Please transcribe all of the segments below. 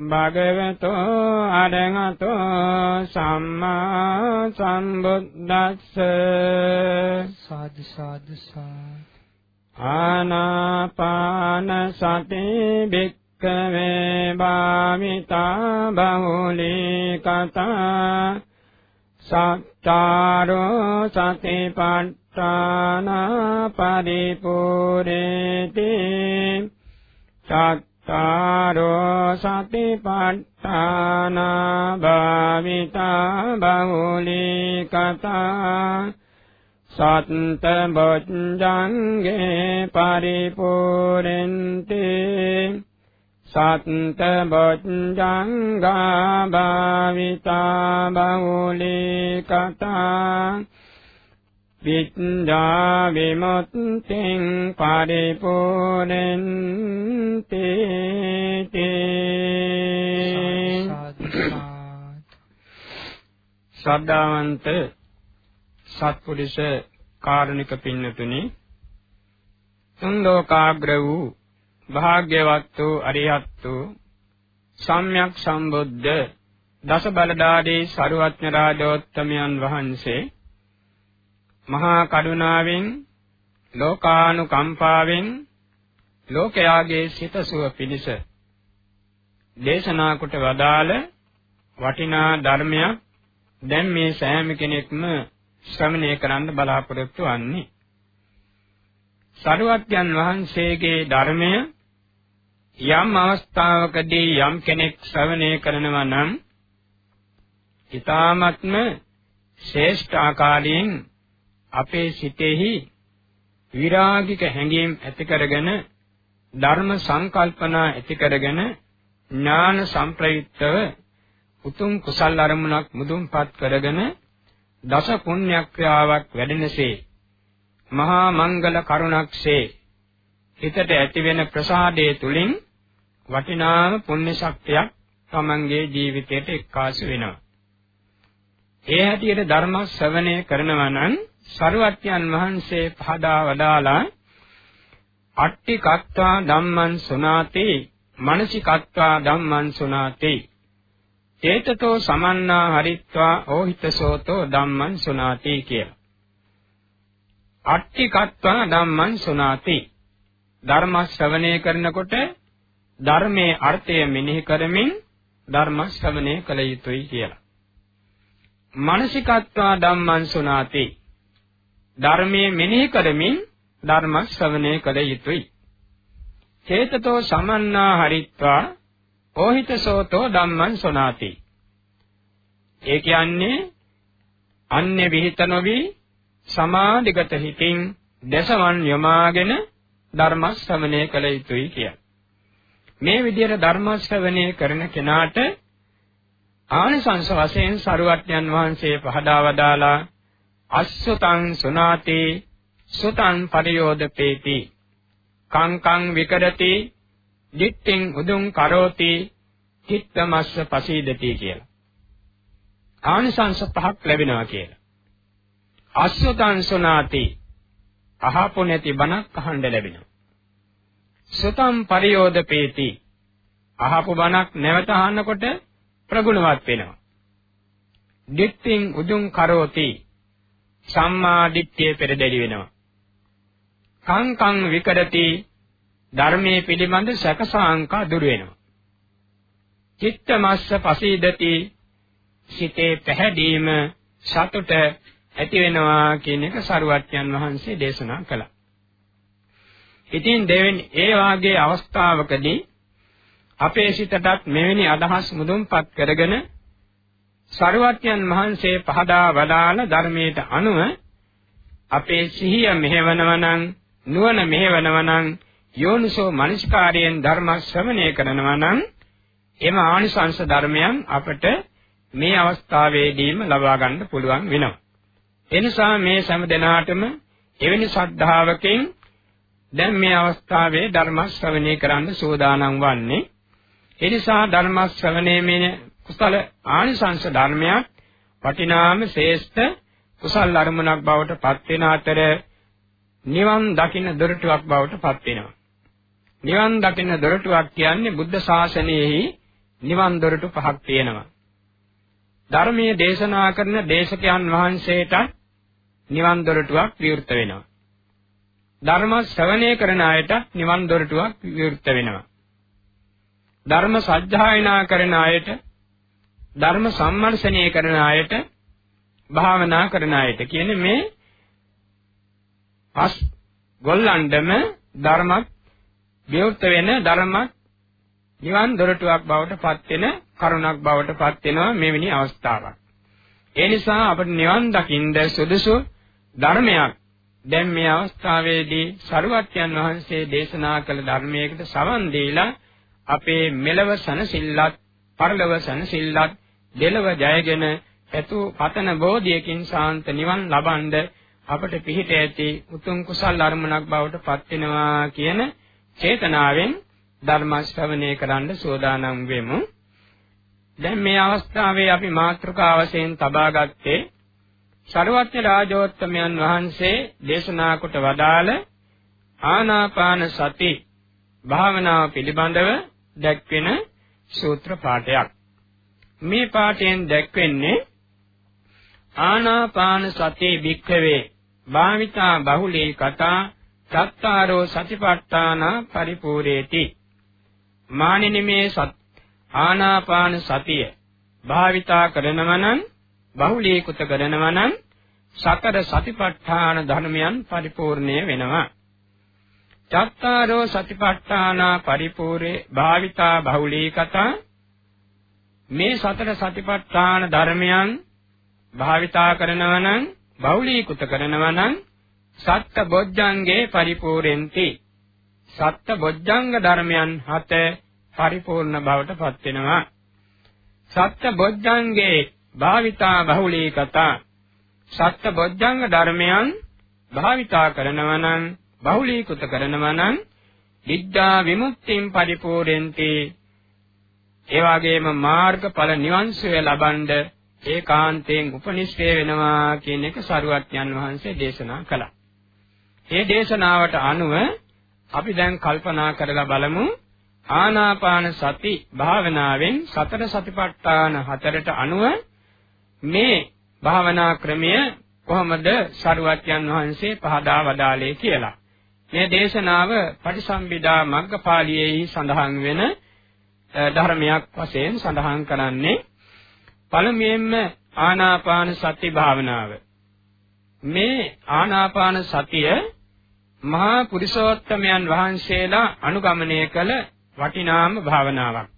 භගවතෝ අරහතෝ සම්මා සම්බුද්දස්ස. සාදු සාදු ආනාපාන සති භික්ඛවේ භාවිතා බහුලී කතා සත්තාරෝ සතිපට්ඨාන පරිපූර්ණේති. සත් චාරෝ සතිපට්ඨාන භාවිතා බහුලී කතා සත්ත බොජ්ජංගේ පරිපූර්ණන්ති සත්ත බොජ්ජංගා භාවිතා බහුලී කතා විද්‍යා විමුක්තිං පරිපූර්ණන්ති ශ්‍රද්ධාවන්ත සත්පුරුෂ කාරුණික පින්නතුනි තුන් ලෝකාග්‍ර වූ භාග්‍යවත් වූ අරිහත් වූ සම්්‍යක් සම්බුද්ධ දස බලදාදී සරුවත්න රාජෝත්තමයන් වහන්සේ මහා කරුණාවෙන් ලෝකානුකම්පාවෙන් ලෝකයාගේ සිත සුව පිණිස දේශනා කොට වදාළ වටිනා ධර්මයක් දැන් මේ සෑම කෙනෙක්ම ශ්‍රවණය කරන්න බලාපොරොත්තු වන්නේ. සරුවත්යන් වහන්සේගේ ධර්මය යම් අවස්ථාවකදී යම් කෙනෙක් ශ්‍රවණය කරනවා නම් ඊ타ත්ම ශ්‍රේෂ්ඨ ආකාරයෙන් අපේ සිතෙහි විරාගික හැඟීම් ඇති කරගෙන ධර්ම සංකල්පනා ඇති කරගෙන ඥාන සම්ප්‍රයුක්තව උතුම් කුසල් අරමුණක් මුදුන්පත් කරගෙන දස පුණ්‍යක්‍රියාවක් වැඩෙනසේ මහා මංගල කරුණක්සේ හිතට ඇතිවෙන ප්‍රසාදයේ තුලින් වටිනාම පුණ්‍ය ශක්තියක් තමන්ගේ ජීවිතයට එක්කාසු වෙනවා. ඒ හැටියට ධර්ම ශ්‍රවණය කරනවා නම් සරුවත්යන් වහන්සේ පහදා වදාලා අට්ටි කත්වා ධම්මං සුනාති මනසිකත්වා ධම්මං සුනාති. චේතතෝ සමන්නා හරිත්වා ඕහිතසෝතෝ ධම්මං සුනාති කියලා. අට්ටි කත්වා ධම්මං සුනාති. ධර්ම ශ්‍රවණය කරනකොට ධර්මයේ අර්ථය මෙනෙහි කරමින් ධර්ම ශ්‍රවණය කළ යුතුයි කියලා. මනසිකත්වා ධම්මං සුනාති. ධර්මයේ මෙනෙහි කරමින් ධර්ම ශ්‍රවණය කළ යුතුයි. චේතතෝ සමන්නා හරිත්වා ඕහිතසෝතෝ ධම්මං සොනාති. ඒ කියන්නේ අන්‍ය විಹಿತ නොවි සමාධිගත හිතින් දසවන් යමාගෙන ධර්ම ශ්‍රවණය කළ යුතුයි කිය. මේ විදිහට ධර්ම ශ්‍රවණය කරන කෙනාට ආනිසංස වශයෙන් සරුවත්යන් වහන්සේ පහදා වදාලා අස්සතං සුනාතේ සුතං පරියෝදපේති කං කං විකරති දිට්ඨින් උදුං කරෝති චිත්තමස්ස පසීදති කියලා. ආනිසංස පහක් ලැබෙනවා කියලා. අස්සතං සුනාති අහපො නැති බණක් අහන්න ලැබෙනවා. සුතම් පරියෝදපේති අහපු බණක් නැවත අහනකොට ප්‍රගුණවත් වෙනවා. දිට්ඨින් උදුං කරෝති සම්මා දිට්ඨිය පෙරදැලි වෙනවා. කං කං විකරති ධර්මයේ පිළිබඳ සැකසාංකා දුර වෙනවා. චිත්තමස්ස පසීදති සිතේ පැහැදීම සතුට ඇති වෙනවා කියන එක සරුවත්යන් වහන්සේ දේශනා කළා. ඉතින් දෙවෙනි ඒ වාගේ අවස්ථාවකදී අපේ සිතටත් මෙවැනි අදහස් මුදුන්පත් කරගෙන සරුවත්යන් වහන්සේ පහදා වදාළ ධර්මයට අනුව අපේ සිහිය මෙහෙවනවා නම් නුවණ මෙහෙවනවා නම් යෝනිසෝ මනස්කාරයෙන් ධර්ම ශ්‍රවණය කරනවා නම් එම ආනිසංස ධර්මයන් අපට මේ අවස්ථාවේදීම ලබා ගන්න පුළුවන් වෙනවා. එනිසා මේ සෑම දිනාටම එවැනි ශ්‍රද්ධාවකින් දැන් මේ අවස්ථාවේ ධර්ම ශ්‍රවණය කරන්න සූදානම් වන්නේ. එනිසා ධර්ම ශ්‍රවණයේ මේ කුසල ආනිසංස ධර්මයක් වටිනාම ශ්‍රේෂ්ඨ කුසල් අරමුණක් බවට පත් වෙන අතර නිවන් දකින්න දොරටුවක් බවට පත් වෙනවා. නිවන් දකින්න දොරටුවක් කියන්නේ බුද්ධ ශාසනයෙහි නිවන් දොරටු පහක් තියෙනවා. ධර්මයේ දේශනා කරන දේශකයන් වහන්සේට නිවන් දොරටුවක් විවෘත වෙනවා. ධර්ම ශ්‍රවණය කරන අයට නිවන් දොරටුවක් විවෘත වෙනවා. ධර්ම සත්‍යයනා කරන අයට ධර්ම සම්මර්ෂණය කරන අයට භාවනා කරන අයට කියන්නේ මේ පස් ගොල්ලන්ඩම ධර්මත් විවෘත වෙන ධර්මත් නිවන් දොරටුවක් බවට පත් වෙන කරුණක් බවට පත් වෙනවා මෙවැනි අවස්ථාවක්. ඒ නිසා අපට නිවන් දකින්න සුදුසු ධර්මයක් දැන් මේ අවස්ථාවේදී සරුවත්යන් වහන්සේ දේශනා කළ ධර්මයකට සවන් දීලා අපේ මෙලව සනසිල්ලත් පරලොව සනසිල්ලත් දෙලව ජයගෙන ඇතු පතන බෝධියකින් සාන්ත නිවන් ලබනද අපට පිහිට ඇති උතුම් කුසල් අරමුණක් බවට පත් වෙනවා කියන චේතනාවෙන් ධර්ම ශ්‍රවණය කරන්න සෝදානම් වෙමු. දැන් මේ අවස්ථාවේ අපි මාතෘකා වශයෙන් තබා ගත්තේ සර්වඥ රාජෝත්තමයන් වහන්සේ දේශනා කොට වදාළ ආනාපාන සති භාවනාව පිළිබඳව දැක්වෙන සූත්‍ර පාඨයක්. මේ පාඨයෙන් දැක්වෙන්නේ ආනාපාන සති භික්ඛවේ භාවිතා බහුලී කතා සත්තාරෝ සතිපට්ඨාන පරිපූර්ණේති මානිනි මේ සත් ආනාපාන සතිය භාවිතා කරනවා නම් බහුලීකృత කරනවා නම් සතර සතිපට්ඨාන ධර්මයන් පරිපූර්ණය වෙනවා. චත්තාරෝ සතිපට්ඨාන පරිපූර්ණේ භාවිතා බහුලීකතා මේ සතර සතිපට්ඨාන ධර්මයන් භාවිතා කරනවා නම් බහුලීකృత කරනවා නම් සත්ත බොජ්ජංගේ පරිපූර්ණෙන්ති. සත්ත බොජ්ජංග ධර්මයන් හත පරිපූර්ණ බවට පත් වෙනවා. සත්ත බොජ්ජංගේ භාවිතා බහුලී කතා සත්ත බොජ්ජංග ධර්මයන් භාවිතා කරනවා නම් බහුලීකృత කරනවා නම් විද්‍යා විමුක්තියෙන් පරිපූර්ණෙන්ති. ඒ වගේම මාර්ගඵල නිවන්සය ලබනද ඒකාන්තයෙන් උපනිශ්‍රේ වෙනවා කියන එක සරුවත්යන් වහන්සේ දේශනා කළා. මේ දේශනාවට අනුව අපි දැන් කල්පනා කරලා බලමු ආනාපාන සති භාවනාවෙන් සතර සතිපට්ඨාන හතරට අනුව මේ භාවනා ක්‍රමය කොහොමද සරුවත්යන් වහන්සේ පහදා වදාළේ කියලා. මේ දේශනාව පටිසම්භිදා මග්ගපාළියේහි සඳහන් වෙන ධර්මයක් වශයෙන් සඳහන් කරන්නේ පළමුවෙන්ම ආනාපාන සති භාවනාව. මේ ආනාපාන සතිය මහා පුරිසෝත්තමයන් වහන්සේලා අනුගමනය කළ වටිනාම භාවනාවක්.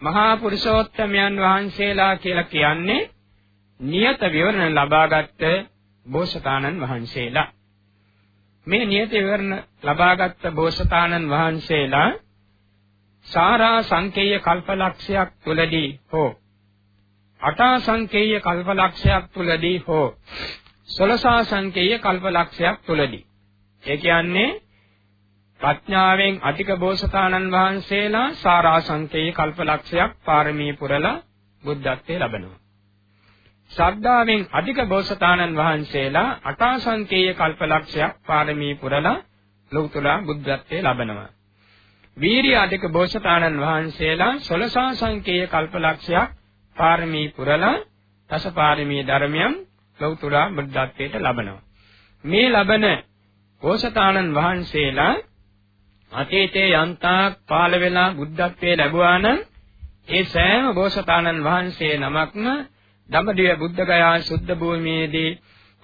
මහා පුරුෂෝත්තමයන් වහන්සේලා කියලා කියන්නේ නියත විවරණ ලබාගත් බෝසතාණන් වහන්සේලා. මේ නියත විවරණ ලබාගත් බෝසතාණන් වහන්සේලා සාරා සංකේය කල්පලක්ෂයක් තුලදී හෝ අටා සංකේය කල්පලක්ෂයක් තුලදී හෝ සොලසා සංකේය කල්පලක්ෂයක් තුලදී ඒ කියන්නේ ප්‍රඥාවෙන් අධික බෝසතාණන් වහන්සේලා සාරාංශකේ කල්පලක්ෂයක් පාරමී පුරලා බුද්ධත්වයේ ලබනවා. ශ්‍රද්ධාවෙන් අධික බෝසතාණන් වහන්සේලා අටාසංකේය කල්පලක්ෂයක් පාරමී පුරලා ලෞතර බුද්ධත්වයේ ලබනවා. වීරිය අධික බෝසතාණන් වහන්සේලා සොලසා සංකේය කල්පලක්ෂයක් පාරමී පුරලා දසපාරමී ධර්මයන් ලෞතර බුද්ධත්වයට ලබනවා. මේ ලබන බෝසතාණන් වහන්සේලා අතීතයේ යන්තාක් පාල වෙලා බුද්ධත්වයේ ලැබුවා නම් ඒ සෑම බෝසතාණන් වහන්සේ නමක්ම දඹදිව බුද්ධගයා සුද්ධ භූමියේදී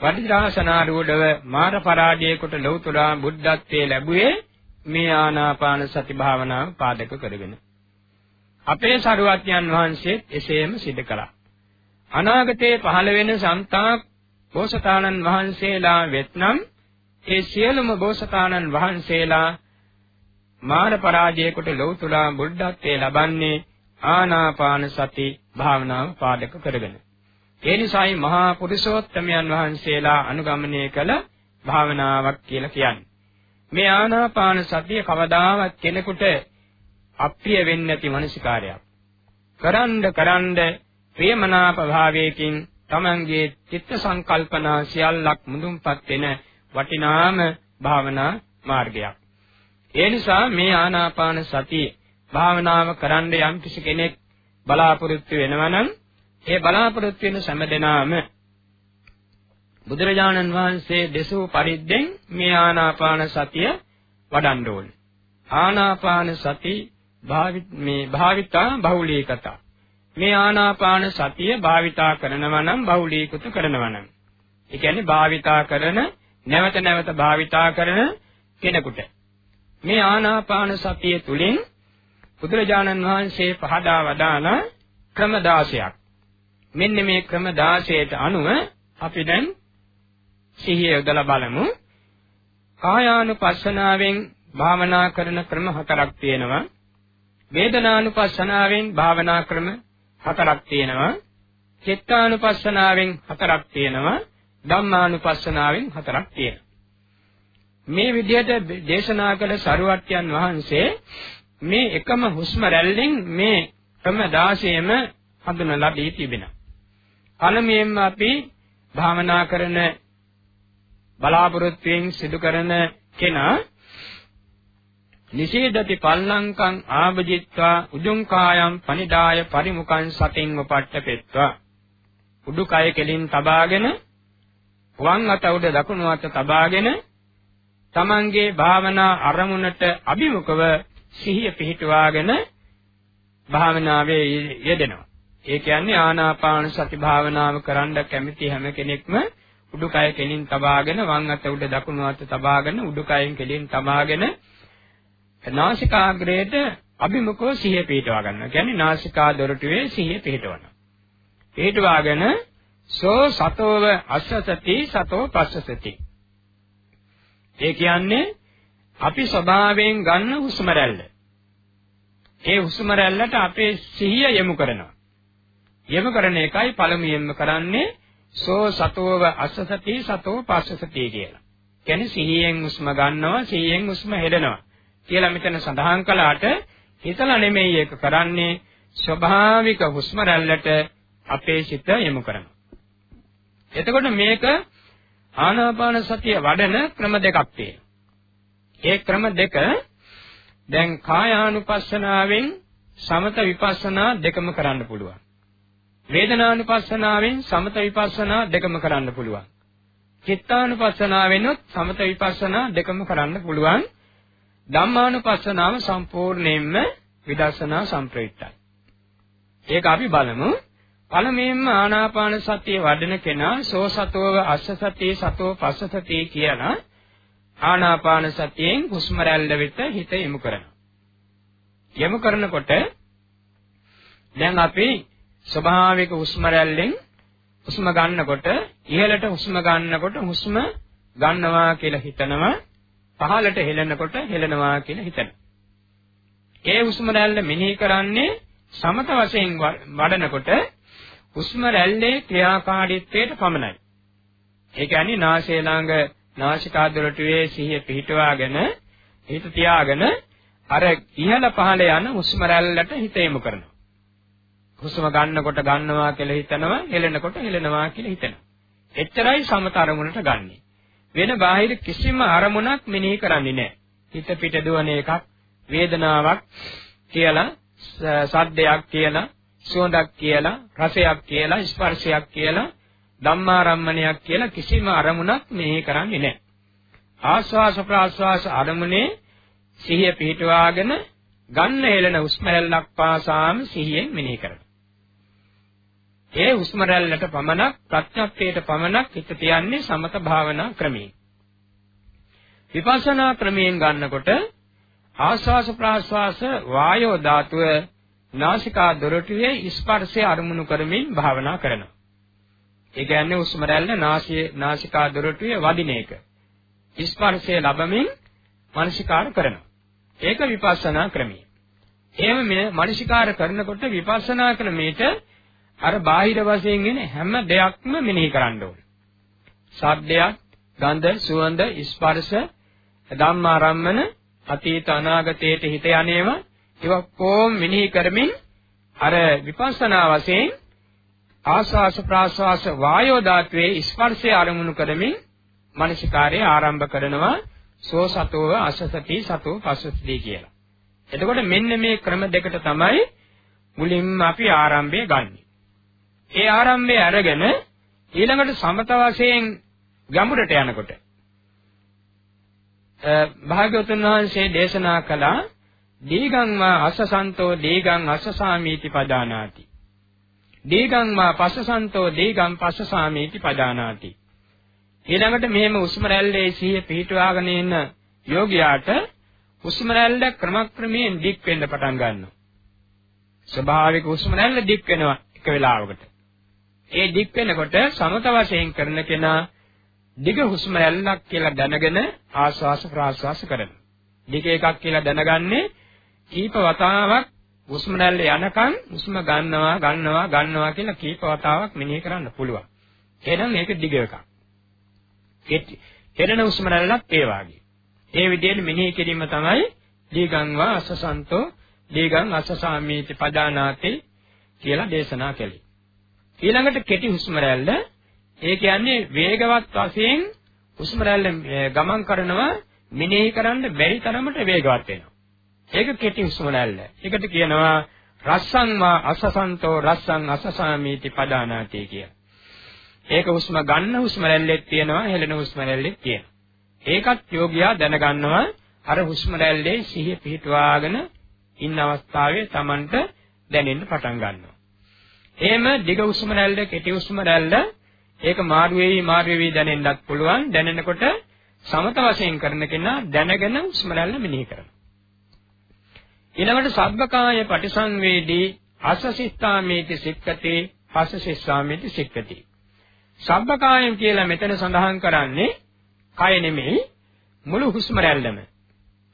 වඩිරාසනාරූಢව මාර පරාජය කොට ලෞතර බුද්ධත්වයේ ලැබුවේ මේ ආනාපාන සති භාවනාව පාදක කරගෙන. අපේ සරුවත්යන් වහන්සේ එසේම සිදු කළා. අනාගතයේ පහළ වෙන සන්තාක් බෝසතාණන් වහන්සේලා වෙත්නම් ඒ සියලුම බෝසතාණන් වහන්සේලා මාන පරාජය කොට ලෞතුරා බුද්ධත්වයේ ලබන්නේ ආනාපාන සති භාවනාව පාදක කරගෙන. ඒ නිසායි මහා පුරුෂෝත්තමයන් වහන්සේලා අනුගමනය කළ භාවනාවක් කියලා කියන්නේ. මේ ආනාපාන සතිය කවදාවත් කෙනෙකුට අප්‍රිය වෙන්නේ නැති මනසිකාරයක්. කරන්ඩ කරන්ඩ ප්‍රියමනාප භාවයකින් තමන්ගේ චිත්ත සංකල්පනා සියල්ලක් මුදුන්පත් වෙන වටිනාම භාවනා මාර්ගයක්. ඒ නිසා මේ ආනාපාන සතිය භාවනාව කරන්න යම් කිසි කෙනෙක් බලාපොරොත්තු වෙනවා නම් ඒ බලාපොරොත්තු වෙන සෑම බුදුරජාණන් වහන්සේ දෙසූ පරිද්දෙන් මේ ආනාපාන සතිය වඩන්න ඕනේ. ආනාපාන සති භාවිත මේ භාවිතා බහුලීකතා. මේ ආනාපාන සතිය භාවිතා කරනවා නම් බහුලීකృత කරනවා නම්. ඒ කියන්නේ භාවිතා කරන නැවත නැවත භාවිතා කරන කෙනෙකුට මේ ආනාපාන සතිය තුලින් බුදුරජාණන් වහන්සේ පහදා වදාළ ක්‍රම 16ක්. මෙන්න මේ ක්‍රම 16ට අනුව අපි දැන් සිහිය යොදලා බලමු. කායානුපස්සනාවෙන් භාවනා කරන ක්‍රම හතරක් තියෙනවා. වේදනානුපස්සනාවෙන් භාවනා ක්‍රම හතරක් තියෙනවා. චිත්තානුපස්සනාවෙන් හතරක් තියෙනවා. ධම්මානුපස්සනාවෙන් හතරක් තියෙනවා. මේ විදිහට දේශනා කළ සරුවත්යන් වහන්සේ මේ එකම හුස්ම රැල්ලෙන් මේ ක්‍රම 16ම හඳුනලා දී තිබෙනවා. පළමුවෙන්ම අපි භාවනා කරන බලාපොරොත්තුෙන් සිදු කරන කෙනා නිසීදති පල්ලංකං ආභජිත්වා උජුං කායම් පනිදාය පරිමුඛං සතින් උපට්ඨපෙත්වා උඩුකය කෙලින් තබාගෙන වම් අත උඩ දකුණු අත තබාගෙන තමන්ගේ භාවනා අරමුණට අභිමුඛව සිහිය පිහිටුවාගෙන භාවනාවේ යෙදෙනවා. ඒ කියන්නේ ආනාපාන සති භාවනාව කරන්න කැමති හැම කෙනෙක්ම උඩුකය කෙලින් තබාගෙන වම් අත උඩ දකුණු අත තබාගෙන උඩුකයෙන් කෙලින් තබාගෙන නාසිකාග්‍රේට අභිමුඛව සිහිය පිහිටවා ගන්නවා. කියන්නේ නාසිකා දොරටුවේ සිහිය පිහිටවනවා. පිහිටවාගෙන සෝ සතෝව අස්සසති සතෝ පස්සසති ඒ කියන්නේ අපි ස්වභාවයෙන් ගන්න හුස්ම රැල්ල. ඒ හුස්ම රැල්ලට අපේ සිහිය යොමු කරනවා. යොමු කරන එකයි පළමුවෙන්ම කරන්නේ සෝ සතෝව අස්සසති සතෝ පස්සසති කියලා. කියන්නේ සිහියෙන් හුස්ම ගන්නවා සිහියෙන් හුස්ම හෙළනවා කියලා මෙතන සඳහන් කළාට හිතලා නෙමෙයි ඒක කරන්නේ ස්වභාවික හුස්ම රැල්ලට අපේ සිත යොමු කරනවා. එතකොට මේක ආනාපාන සතිය වඩන ක්‍රම දෙකක් තියෙනවා. ඒ ක්‍රම දෙක දැන් කායානුපස්සනාවෙන් සමත විපස්සනා දෙකම කරන්න පුළුවන්. වේදනානුපස්සනාවෙන් සමත විපස්සනා දෙකම කරන්න පුළුවන්. චිත්තානුපස්සනාවෙන්ොත් සමත විපස්සනා දෙකම කරන්න පුළුවන්. ධම්මානුපස්සනාව සම්පූර්ණයෙන්ම විදර්ශනා සම්ප්‍රයුක්තයි. ඒක අපි බලමු. පළමුවෙන්ම ආනාපාන සතිය වඩන කෙනා සෝ සතෝව අස්ස සතිය සතෝ පස්ස සතිය කියලා ආනාපාන සතියෙන් හුස්ම රැල්ල වෙත හිත යොමු කරනවා. යොමු කරනකොට දැන් අපි ස්වභාවික හුස්ම රැල්ලෙන් හුස්ම ගන්නකොට ඉහළට හුස්ම ගන්නකොට හුස්ම ගන්නවා කියලා හිතනවා පහළට හෙලනකොට හෙලනවා කියලා හිතනවා. ඒ හුස්ම රැල්ල මෙනෙහි කරන්නේ සමත වශයෙන් වඩනකොට හුස්ම රැල්ලේ ක්‍රියාකාරීත්වයට පමණයි. ඒ කියන්නේ නාසය ළඟ නාසිකා දොරටුවේ සිහිය පිහිටවාගෙන හිත තියාගෙන අර ඉහළ පහළ යන හුස්ම රැල්ලට හිත යොමු කරනවා. හුස්ම ගන්නකොට ගන්නවා කියලා හිතනවා, හෙලනකොට හෙලනවා කියලා හිතනවා. එච්චරයි සමත අරමුණට ගන්නෙ. වෙන බාහිර කිසිම අරමුණක් මෙනෙහි කරන්නේ නැහැ. හිත පිට දුවන එකක්, වේදනාවක් කියලා සද්දයක් කියලා සුවඳක් කියලා රසයක් කියලා ස්පර්ශයක් කියලා ධම්මාරම්මණයක් කියලා කිසිම අරමුණක් මෙහි කරන්නේ නැහැ. ආස්වාස ප්‍රාස්වාස අරමුණේ සිහිය පිහිටවාගෙන ගන්න හෙළන හුස්ම රැල්ලක් පාසාම සිහියෙන් මෙනෙහි කරනවා. ඒ හුස්ම රැල්ලට පමණක් ප්‍රඥප්තියට පමණක් හිත තියන්නේ සමත භාවනා ක්‍රමයෙන්. විපස්සනා ක්‍රමයෙන් ගන්නකොට ආස්වාස ප්‍රාස්වාස වායෝ ධාතුව නාසිකා දොරටුවේ ස්පර්ශය අරමුණු කරමින් භාවනා කරනවා. ඒ කියන්නේ හුස්ම රැල්ල නාසියේ නාසිකා දොරටුවේ වදින එක. ස්පර්ශය ලැබමින් මනසිකාර කරනවා. ඒක විපස්සනා ක්‍රමය. එහෙම මේ මනසිකාර කරනකොට විපස්සනා ක්‍රමයට අර බාහිර වශයෙන් එන හැම දෙයක්ම මෙනෙහි කරන්න ඕනේ. සද්දයක්, ගන්ධ, සුවඳ, ස්පර්ශ, ධම්මාරම්මන, අතීත අනාගතයට හිත යන්නේවා ඒවා කොම් මෙනෙහි කරමින් අර විපස්සනා වශයෙන් ආස්වාස ප්‍රාස්වාස වායෝ ධාතුවේ ස්පර්ශය අරමුණු කරමින් මානසිකාර්යය ආරම්භ කරනවා සෝ සතෝව අසසති සතෝ පස්සති කියලා. එතකොට මෙන්න මේ ක්‍රම දෙකට තමයි මුලින්ම අපි ආරම්භය ගන්නෙ. ඒ ආරම්භය අරගෙන ඊළඟට සමත වශයෙන් ගැඹුරට යනකොට භාග්‍යවතුන් වහන්සේ දේශනා කළා දීගං මා අසසන්තෝ දීගං අසසාමීති පදානාති. දීගං මා පස්සසන්තෝ දීගං පස්සසාමීති පදානාති. ඊළඟට මෙහෙම උස්ම රැල්ලේ සිහිය පිහිටුවාගෙන ඉන්න යෝගියාට උස්ම රැල්ල ක්‍රමක්‍රමයෙන් දික් වෙන්න පටන් ගන්නවා. ස්වභාවික උස්ම රැල්ල දික් වෙනවා එක වෙලාවකට. ඒ දික් වෙනකොට සමත වශයෙන් කරන කෙනා දිග හුස්ම රැල්ලක් කියලා දැනගෙන ආස්වාස ප්‍රාස්වාස කරනවා. දිග එකක් කියලා දැනගන්නේ කීප වතාවක් හුස්ම රැල්ල යනකම් හුස්ම ගන්නවා ගන්නවා ගන්නවා කියලා කීප වතාවක් මෙනෙහි කරන්න පුළුවන්. එහෙනම් මේක දිග එකක්. හෙරණ හුස්ම රැල්ලත් ඒ වාගේ. ඒ විදිහට මෙනෙහි කිරීම තමයි දීගං වා අසසන්තෝ දීගං අසසාමීති පදානාති කියලා දේශනා කළේ. ඊළඟට කෙටි හුස්ම රැල්ල ඒ කියන්නේ වේගවත් වශයෙන් හුස්ම රැල්ල ගමන් කරනවා මෙනෙහි කරන්න බැරි තරමට වේගවත් වෙනවා. ඒක කෙටි හුස්ම රැල්ල. ඒකට කියනවා රස්සං වා අසසන්තෝ රස්සං අසසාමීති පදානාති කිය. ඒක හුස්ම ගන්න හුස්ම රැල්ලෙත් තියෙනවා හෙළන හුස්ම රැල්ලෙත් තියෙනවා. ඒකත් යෝගියා දැනගන්නවා අර හුස්ම රැල්ලේ සිහිය පිහිටවාගෙන ඉන්න අවස්ථාවේ Tamanට දැනෙන්න පටන් ගන්නවා. එහෙම දිග හුස්ම රැල්ල කෙටි හුස්ම රැල්ල ඒක මාරු වෙවි මාරු වෙවි දැනෙන්නත් පුළුවන් දැනෙනකොට සමත වශයෙන් කරන කෙනා දැනගෙන හුස්ම රැල්ල මෙනෙහි කරනවා. ඊළඟට සබ්බකාය පටිසංවේදී අසසිතාමේති සික්කති පස්සසිස්සාමේති සික්කති. සබ්බකායම් කියලා මෙතන සඳහන් කරන්නේ කය නෙමෙයි මුළු හුස්ම රැල්ලම.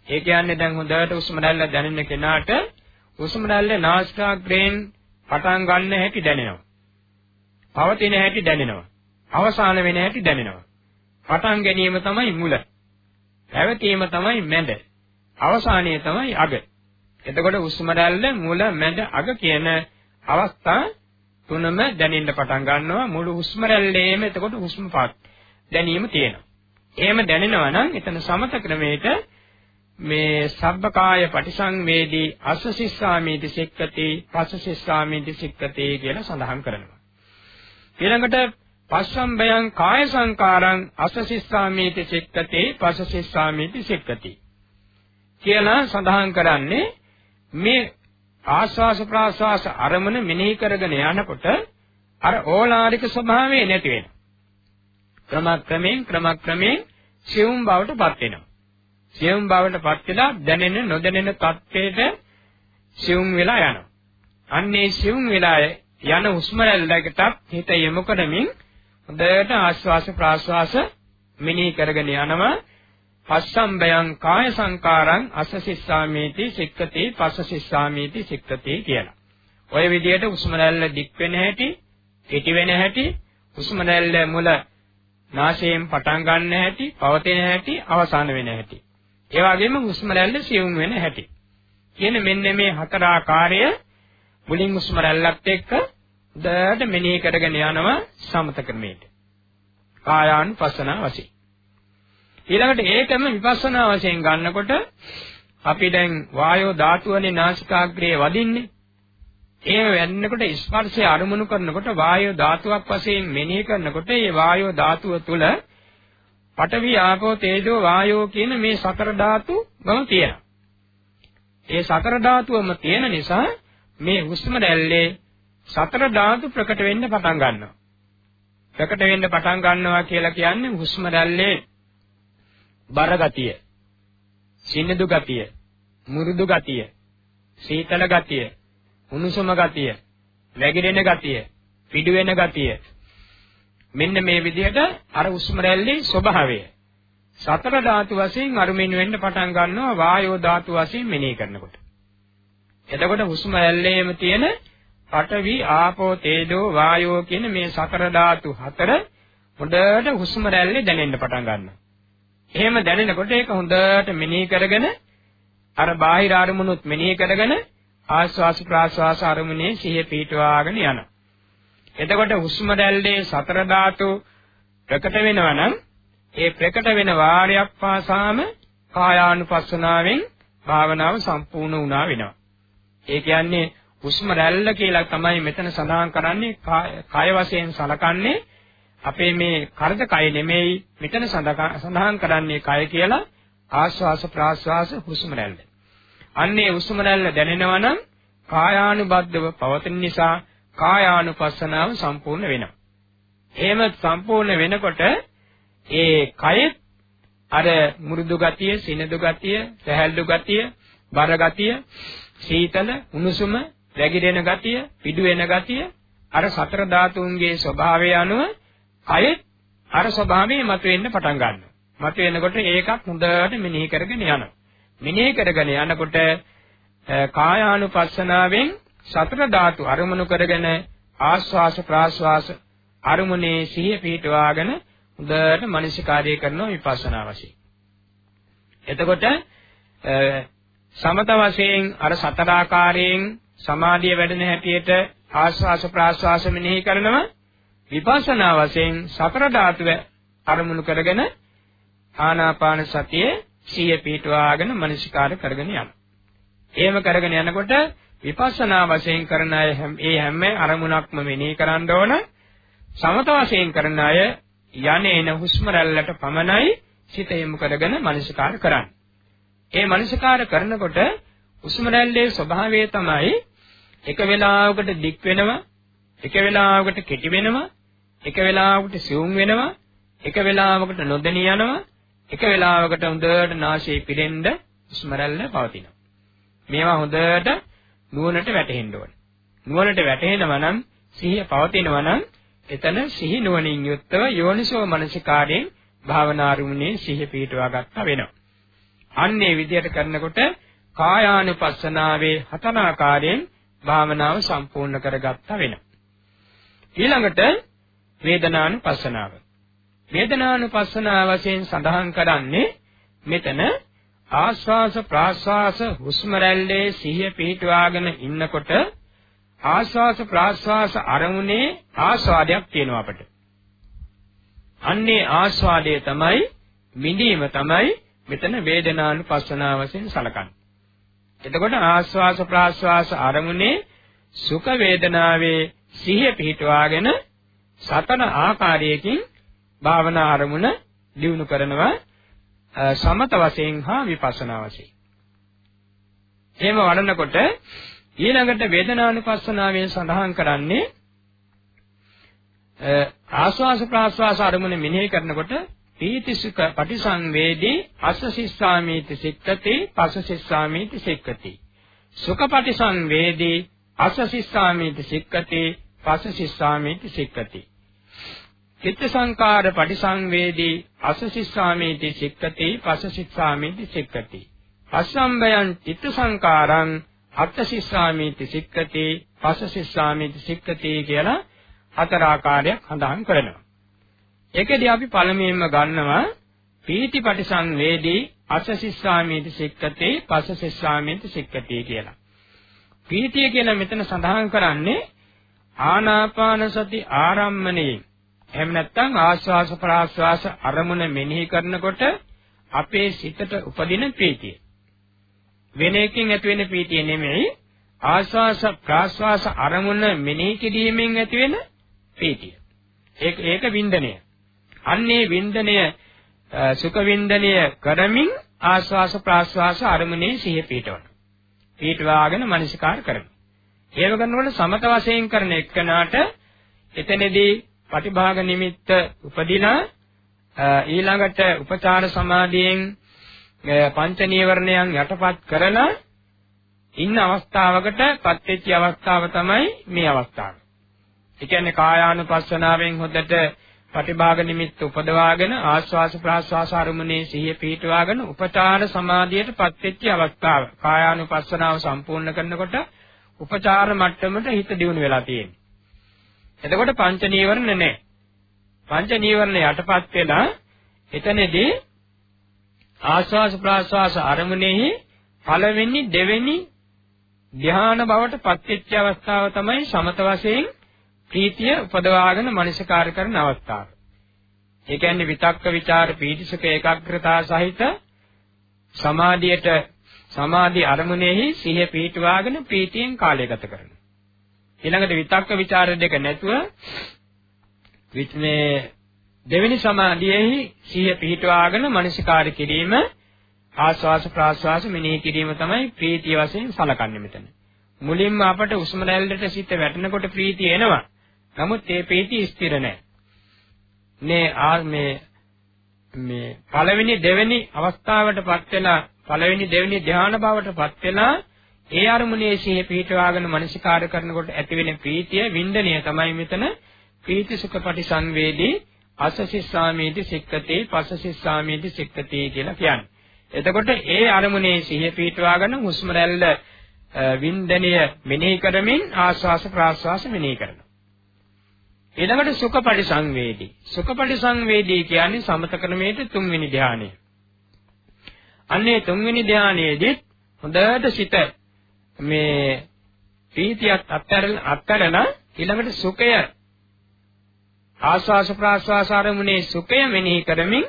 ඒ කියන්නේ දැන් හොඳට හුස්ම රැල්ල දැනෙන කෙනාට හුස්ම රැල්ල නාසිකාග්‍රයෙන් පටන් ගන්න හැටි දැනෙනවා. පවතින හැටි දැනෙනවා. අවසාන වෙන හැටි දැනෙනවා. පටන් ගැනීම තමයි මුල. පැවතීම තමයි මැද. අවසානයේ තමයි අග. එතකොට හුස්ම රැල්ල මුල මැද අග කියන අවස්ථා තුනම දැනෙන්න පටන් ගන්නවා මුළු හුස්ම රැල්ලේම එතකොට හුස්ම පාත් දැනීම තියෙනවා. එහෙම දැනෙනවා නම් එතන සමත ක්‍රමයක මේ සබ්බකාය පටිසංවේදී අස්සසිස්සාමීති සික්කති පස්සසිස්සාමීති සික්කති කියලා සඳහන් කරනවා. ඊළඟට පස්සම්බයං කාය සංකාරං අස්සසිස්සාමීති සික්කති පස්සසිස්සාමීති සික්කති කියලා සඳහන් කරන්නේ මේ ආස්වාස ප්‍රාස්වාස අරමුණ මෙනෙහි කරගෙන යනකොට අර ඕලාරික ස්වභාවය නැති වෙනවා. ක්‍රමක්‍රමයෙන් ක්‍රමක්‍රමයෙන් සියුම් බවට පත් වෙනවා. සියුම් බවට පත් වෙලා දැනෙන නොදැනෙන තත්ත්වයට සියුම් වෙලා යනවා. අන්නේ සියුම් වෙලා යන හුස්ම රැල්ලකට හිත යොමු කරමින් හොඳට ආස්වාස ප්‍රාස්වාස මෙනෙහි කරගෙන යනවා පස්සම්බයං කාය සංකාරං අසසිස්සාමීති සික්කති පස්සසිස්සාමීති සික්කති කියලා. ඔය විදිහට හුස්ම රැල්ල දික් වෙන හැටි, කෙටි වෙන හැටි, හුස්ම රැල්ල මුල නාසයෙන් පටන් ගන්න හැටි, පවතින හැටි, අවසාන වෙන හැටි. ඒ වගේම හුස්ම රැල්ල සියුම් වෙන හැටි. කියන මෙන්න මේ හතර ආකාරය මුලින් හුස්ම රැල්ලත් එක්ක දඩ මෙනෙහි කරගෙන යනවා සමත ක්‍රමයට. කායානුපස්සන වශයෙන්. ඊළඟට ඒකම විපස්සනා වශයෙන් ගන්නකොට අපි දැන් වායෝ ධාතුවනේ නාසිකාග්‍රේ වදින්නේ. ඒ වෙන්නකොට ස්පර්ශය අරමුණු කරනකොට වායෝ ධාතුවක් වශයෙන් මෙනෙහි කරනකොට ඒ වායෝ ධාතුව තුළ පඨවි ආපෝ තේජෝ වායෝ කියන මේ සතර ධාතු ගම තියෙනවා. ඒ සතර ධාතුවම තියෙන නිසා මේ හුස්ම රැල්ලේ සතර ධාතු ප්‍රකට වෙන්න පටන් ගන්නවා. ප්‍රකට වෙන්න පටන් ගන්නවා කියලා කියන්නේ හුස්ම රැල්ලේ බර ගතිය, සිනිඳු ගතිය, මුරුදු ගතිය, සීතල ගතිය, උණුසුම ගතිය, වැగిරෙන ගතිය, පිඩු වෙන ගතිය. මෙන්න මේ විදිහට අර හුස්ම රැල්ලේ ස්වභාවය සතර ධාතු වශයෙන් අරුමින් වෙන්න පටන් ගන්නවා වායෝ ධාතු වශයෙන් මෙනෙහි කරනකොට. එතකොට හුස්ම රැල්ලේම තියෙන පඨවි ආපෝ තේජෝ වායෝ කියන මේ සතර ධාතු හතර හොඳට හුස්ම රැල්ලේ දැනෙන්න පටන් ගන්නවා. එහෙම දැනෙනකොට ඒක හොඳට මෙනෙහි කරගෙන අර බාහිර අරමුණුත් මෙනෙහි කරගෙන ආස්වාස ප්‍රාස්වාස අරමුණේ සිහිය පිටවාගෙන යනවා. එතකොට හුස්ම රැල්ලේ සතර ධාතු ප්‍රකට වෙනවා නම් ඒ ප්‍රකට වෙන වාරයක් පාසාම කායානුපස්සනාවෙන් භාවනාව සම්පූර්ණ වුණා වෙනවා. ඒ කියන්නේ හුස්ම රැල්ල කියලා තමයි මෙතන සඳහන් කරන්නේ කය වශයෙන් සලකන්නේ අපේ මේ කරද කය නෙමෙයි මෙතන සඳහන් කරන්නේ කය කියලා ආශ්වාස ප්‍රාශ්වාස හුස්ම රැල්ල. අන්නේ හුස්ම රැල්ල දැනෙනවා නම් කායානුබද්ධව පවතින නිසා කායානුපස්සනාව සම්පූර්ණ වෙනවා. එහෙම සම්පූර්ණ වෙනකොට ඒ කයෙත් අර මුරුදු ගතිය, සිනිඳු ගතිය, සැහැල්ලු ගතිය, බර ගතිය, සීතල, උණුසුම, වැగిරෙන ගතිය, පිඩු වෙන ගතිය අර සතර ධාතුන්ගේ ස්වභාවය අනුව කයෙත් අර ස්වභාවය මතුවෙන්න පටන් ගන්නවා. මතුවෙනකොට ඒකත් හොඳට මෙනෙහි කරගෙන යනවා. මෙනෙහි කරගෙන යනකොට කායානුපස්සනාවෙන් සතර ධාතු අරමුණු කරගෙන ආස්වාස ප්‍රාස්වාස අරමුණේ සිහිය පිහිටවාගෙන හොඳට මනසිකාර්යය කරනවා විපස්සනා වශයෙන්. එතකොට සමත වශයෙන් අර සතර ආකාරයෙන් සමාධිය වැඩෙන හැටියට ආස්වාස ප්‍රාස්වාස මෙනෙහි කරනවා විපස්සනා වශයෙන් සතර ධාතුව අරමුණු කරගෙන ආනාපාන සතියේ සිය පිටවාගෙන මනසිකාර කරගෙන යනවා. එහෙම කරගෙන යනකොට විපස්සනා වශයෙන් කරන අය ඒ හැම අරමුණක්ම මෙනෙහි කරන්න ඕන. සමත වශයෙන් කරන අය යන්නේන හුස්ම රැල්ලට පමණයි සිත යොමු කරගෙන මනසිකාර කරන්නේ. ඒ මනසිකාර කරනකොට හුස්ම රැල්ලේ ස්වභාවය තමයි එක වෙලාවකට දික් වෙනවා, එක වෙලාවකට කෙටි වෙනවා, එක වෙලාවකට සිවුම් වෙනවා, එක වෙලාවකට නොදෙනී යනවා, එක වෙලාවකට හොඳට නාසයේ පිරෙන්න හුස්ම රැල්ල පවතිනවා. මේවා හොඳට නුවණට වැටහෙන්න ඕනේ. නුවණට වැටහෙනවා නම් සිහිය පවතිනවා නම් එතන සිහි නුවණින් යුක්තව යෝනිසෝ මනසිකාරයෙන් භාවනාරුමුණේ සිහිය පිටවා ගත්තා වෙනවා. අන්නේ විදිහට කරනකොට කායානුපස්සනාවේ හතන ආකාරයෙන් භාවනාව සම්පූර්ණ කරගත්තා වෙනවා. ඊළඟට වේදනානුපස්සනාව. වේදනානුපස්සනාව වශයෙන් සඳහන් කරන්නේ මෙතන ආශ්වාස ප්‍රාශ්වාස හුස්ම රැල්ලේ සිහිය පිහිටවාගෙන ඉන්නකොට ආශ්වාස ප්‍රාශ්වාස අරමුණේ ආස්වාදයක් තියෙනවා අපට. අන්නේ ආස්වාදය තමයි මිදීම තමයි මෙතන වේදනානුපස්සනාව වශයෙන් සලකන්නේ. එතකොට ආස්වාස ප්‍රාශ්වාස අරමුණේ සුඛ වේදනාවේ සිහිය පිහිටවාගෙන සතන ආකාරයකින් භාවනා අරමුණ දියුණු කරනවා සමත වශයෙන් හා විපස්සනා වශයෙන්. එහෙම වඩනකොට ඊළඟට වේදනානුපස්සනාවෙන් සඳහන් කරන්නේ ආස්වාස ප්‍රාස්වාස අරමුණ මෙනෙහි කරනකොට පීතිසුඛ පටිසංවේදී අස්සසිස්සාමීති සික්කති පස්සසිස්සාමීති සික්කති සුඛ පටිසංවේදී අස්සසිස්සාමීති සික්කති පස්සසිස්සාමීති සික්කති චිත්ත සංකාර පටිසංවේදී අසසිස්සාමීති සික්කති පසසිස්සාමීති සික්කති පස්සම්බයං චිත්ත සංකාරං අත්තසිස්සාමීති සික්කති පසසිස්සාමීති සික්කති කියලා හතර ආකාරයක් හඳහන් කරනවා. ඒකදී අපි පළමුවෙන්ම ගන්නවා පීති පටිසංවේදී අසසිස්සාමීති සික්කති පසසිස්සාමීති සික්කති කියලා. පීතිය කියලා මෙතන සඳහන් කරන්නේ ආනාපාන සති ආරම්මණයෙන් එහෙම නැත්නම් ආස්වාස ප්‍රාස්වාස අරමුණ මෙනෙහි කරනකොට අපේ සිතට උපදින ප්‍රීතිය. වෙන එකකින් ඇති වෙන ප්‍රීතිය නෙමෙයි ආස්වාස ප්‍රාස්වාස අරමුණ මෙනෙහි කිරීමෙන් ඇති වෙන ප්‍රීතිය. ඒක ඒක වින්දනය. අන්නේ වින්දනය සුඛ වින්දනය කරමින් ආස්වාස ප්‍රාස්වාස අරමුණේ සිහිය පිටවන. පිටවාගෙන මනසිකාර කරමු. ඒව කරනකොට සමත වශයෙන් කරන එක්කනාට එතනදී පටිභාග නිමිත්ත උපදිනා ඊළඟට උපචාර සමාධියෙන් පංච නීවරණයන් යටපත් කරලා ඉන්න අවස්ථාවකට පත්වෙච්ච අවස්ථාව තමයි මේ අවස්ථාව. ඒ කියන්නේ කායානුපස්සනාවෙන් හොදට පටිභාග නිමිත්ත උපදවාගෙන ආස්වාස ප්‍රාස්වාස අරමුණේ සිහිය පිහිටවාගෙන උපචාර සමාධියට පත්වෙච්ච අවස්ථාව. කායානුපස්සනාව සම්පූර්ණ කරනකොට උපචාර මට්ටමට හිත දියුණු වෙලා තියෙනවා. එතකොට පංච නීවරණ නැහැ. පංච නීවරණ යටපත් වෙලා එතනදී ආස්වාස ප්‍රාස්වාස අරමුණෙහි පළවෙනි දෙවෙනි ධ්‍යාන බවට පත්වෙච්ච අවස්ථාව තමයි සමත වශයෙන් ප්‍රීතිය උපදවාගෙන මනසකාර කරන අවස්ථාව. ඒ කියන්නේ විතක්ක ਵਿਚාර පීතිසක ඒකාග්‍රතාව සහිත සමාධියට සමාධි අරමුණෙහි සිහිය පිහිටුවාගෙන ප්‍රීතියෙන් කාලය ගත කරනවා. ඊළඟට විතක්ක ਵਿਚාර දෙක නැතුව විත්මේ දෙවෙනි සමාධියෙහි සිහිය පිහිටුවාගෙන මනසිකාර කිරීම ආස්වාස ප්‍රාස්වාස මෙනෙහි කිරීම තමයි ප්‍රීතිය වශයෙන් සලකන්නේ මෙතන. මුලින්ම අපට උස්ම රැල්ලට සිත වැටෙනකොට ප්‍රීතිය එනවා. නමුත් ඒ ප්‍රීතිය ස්ථිර නැහැ. මේ ආ මේ මේ පළවෙනි දෙවෙනි අවස්ථාවටපත් වෙලා පළවෙනි දෙවෙනි ධ්‍යාන භාවයටපත් වෙලා ඒ අරමුණේ සිහිය පිහිටවාගෙන මනසිකාර කරනකොට ඇතිවෙන ප්‍රීතිය වින්දනය තමයි මෙතන ප්‍රීති සුඛ පටිසංවේදී අසසිස්සාමීති සික්කතේ පසසිස්සාමීති සික්කතේ කියලා කියන්නේ. එතකොට ඒ අරමුණේ සිහිය පිහිටවාගෙන හුස්ම රැල්ල වින්දනය මෙනෙහි කරමින් ආස්වාස ප්‍රාස්වාස මෙනෙහි කරනවා. ඊළඟට සුඛ පරිසංවේදී. සුඛ පරිසංවේදී කියන්නේ සමත ක්‍රමයේ තුන්වෙනි ධානය. අන්නේ තුන්වෙනි ධානයේදී හොඳට සිත මේ ප්‍රීතියත් අත්හැරලා අත්හැරලා ඊළඟට සුඛය ආස්වාස ප්‍රාස්වාස ආරමුණේ සුඛය මෙනෙහි කරමින්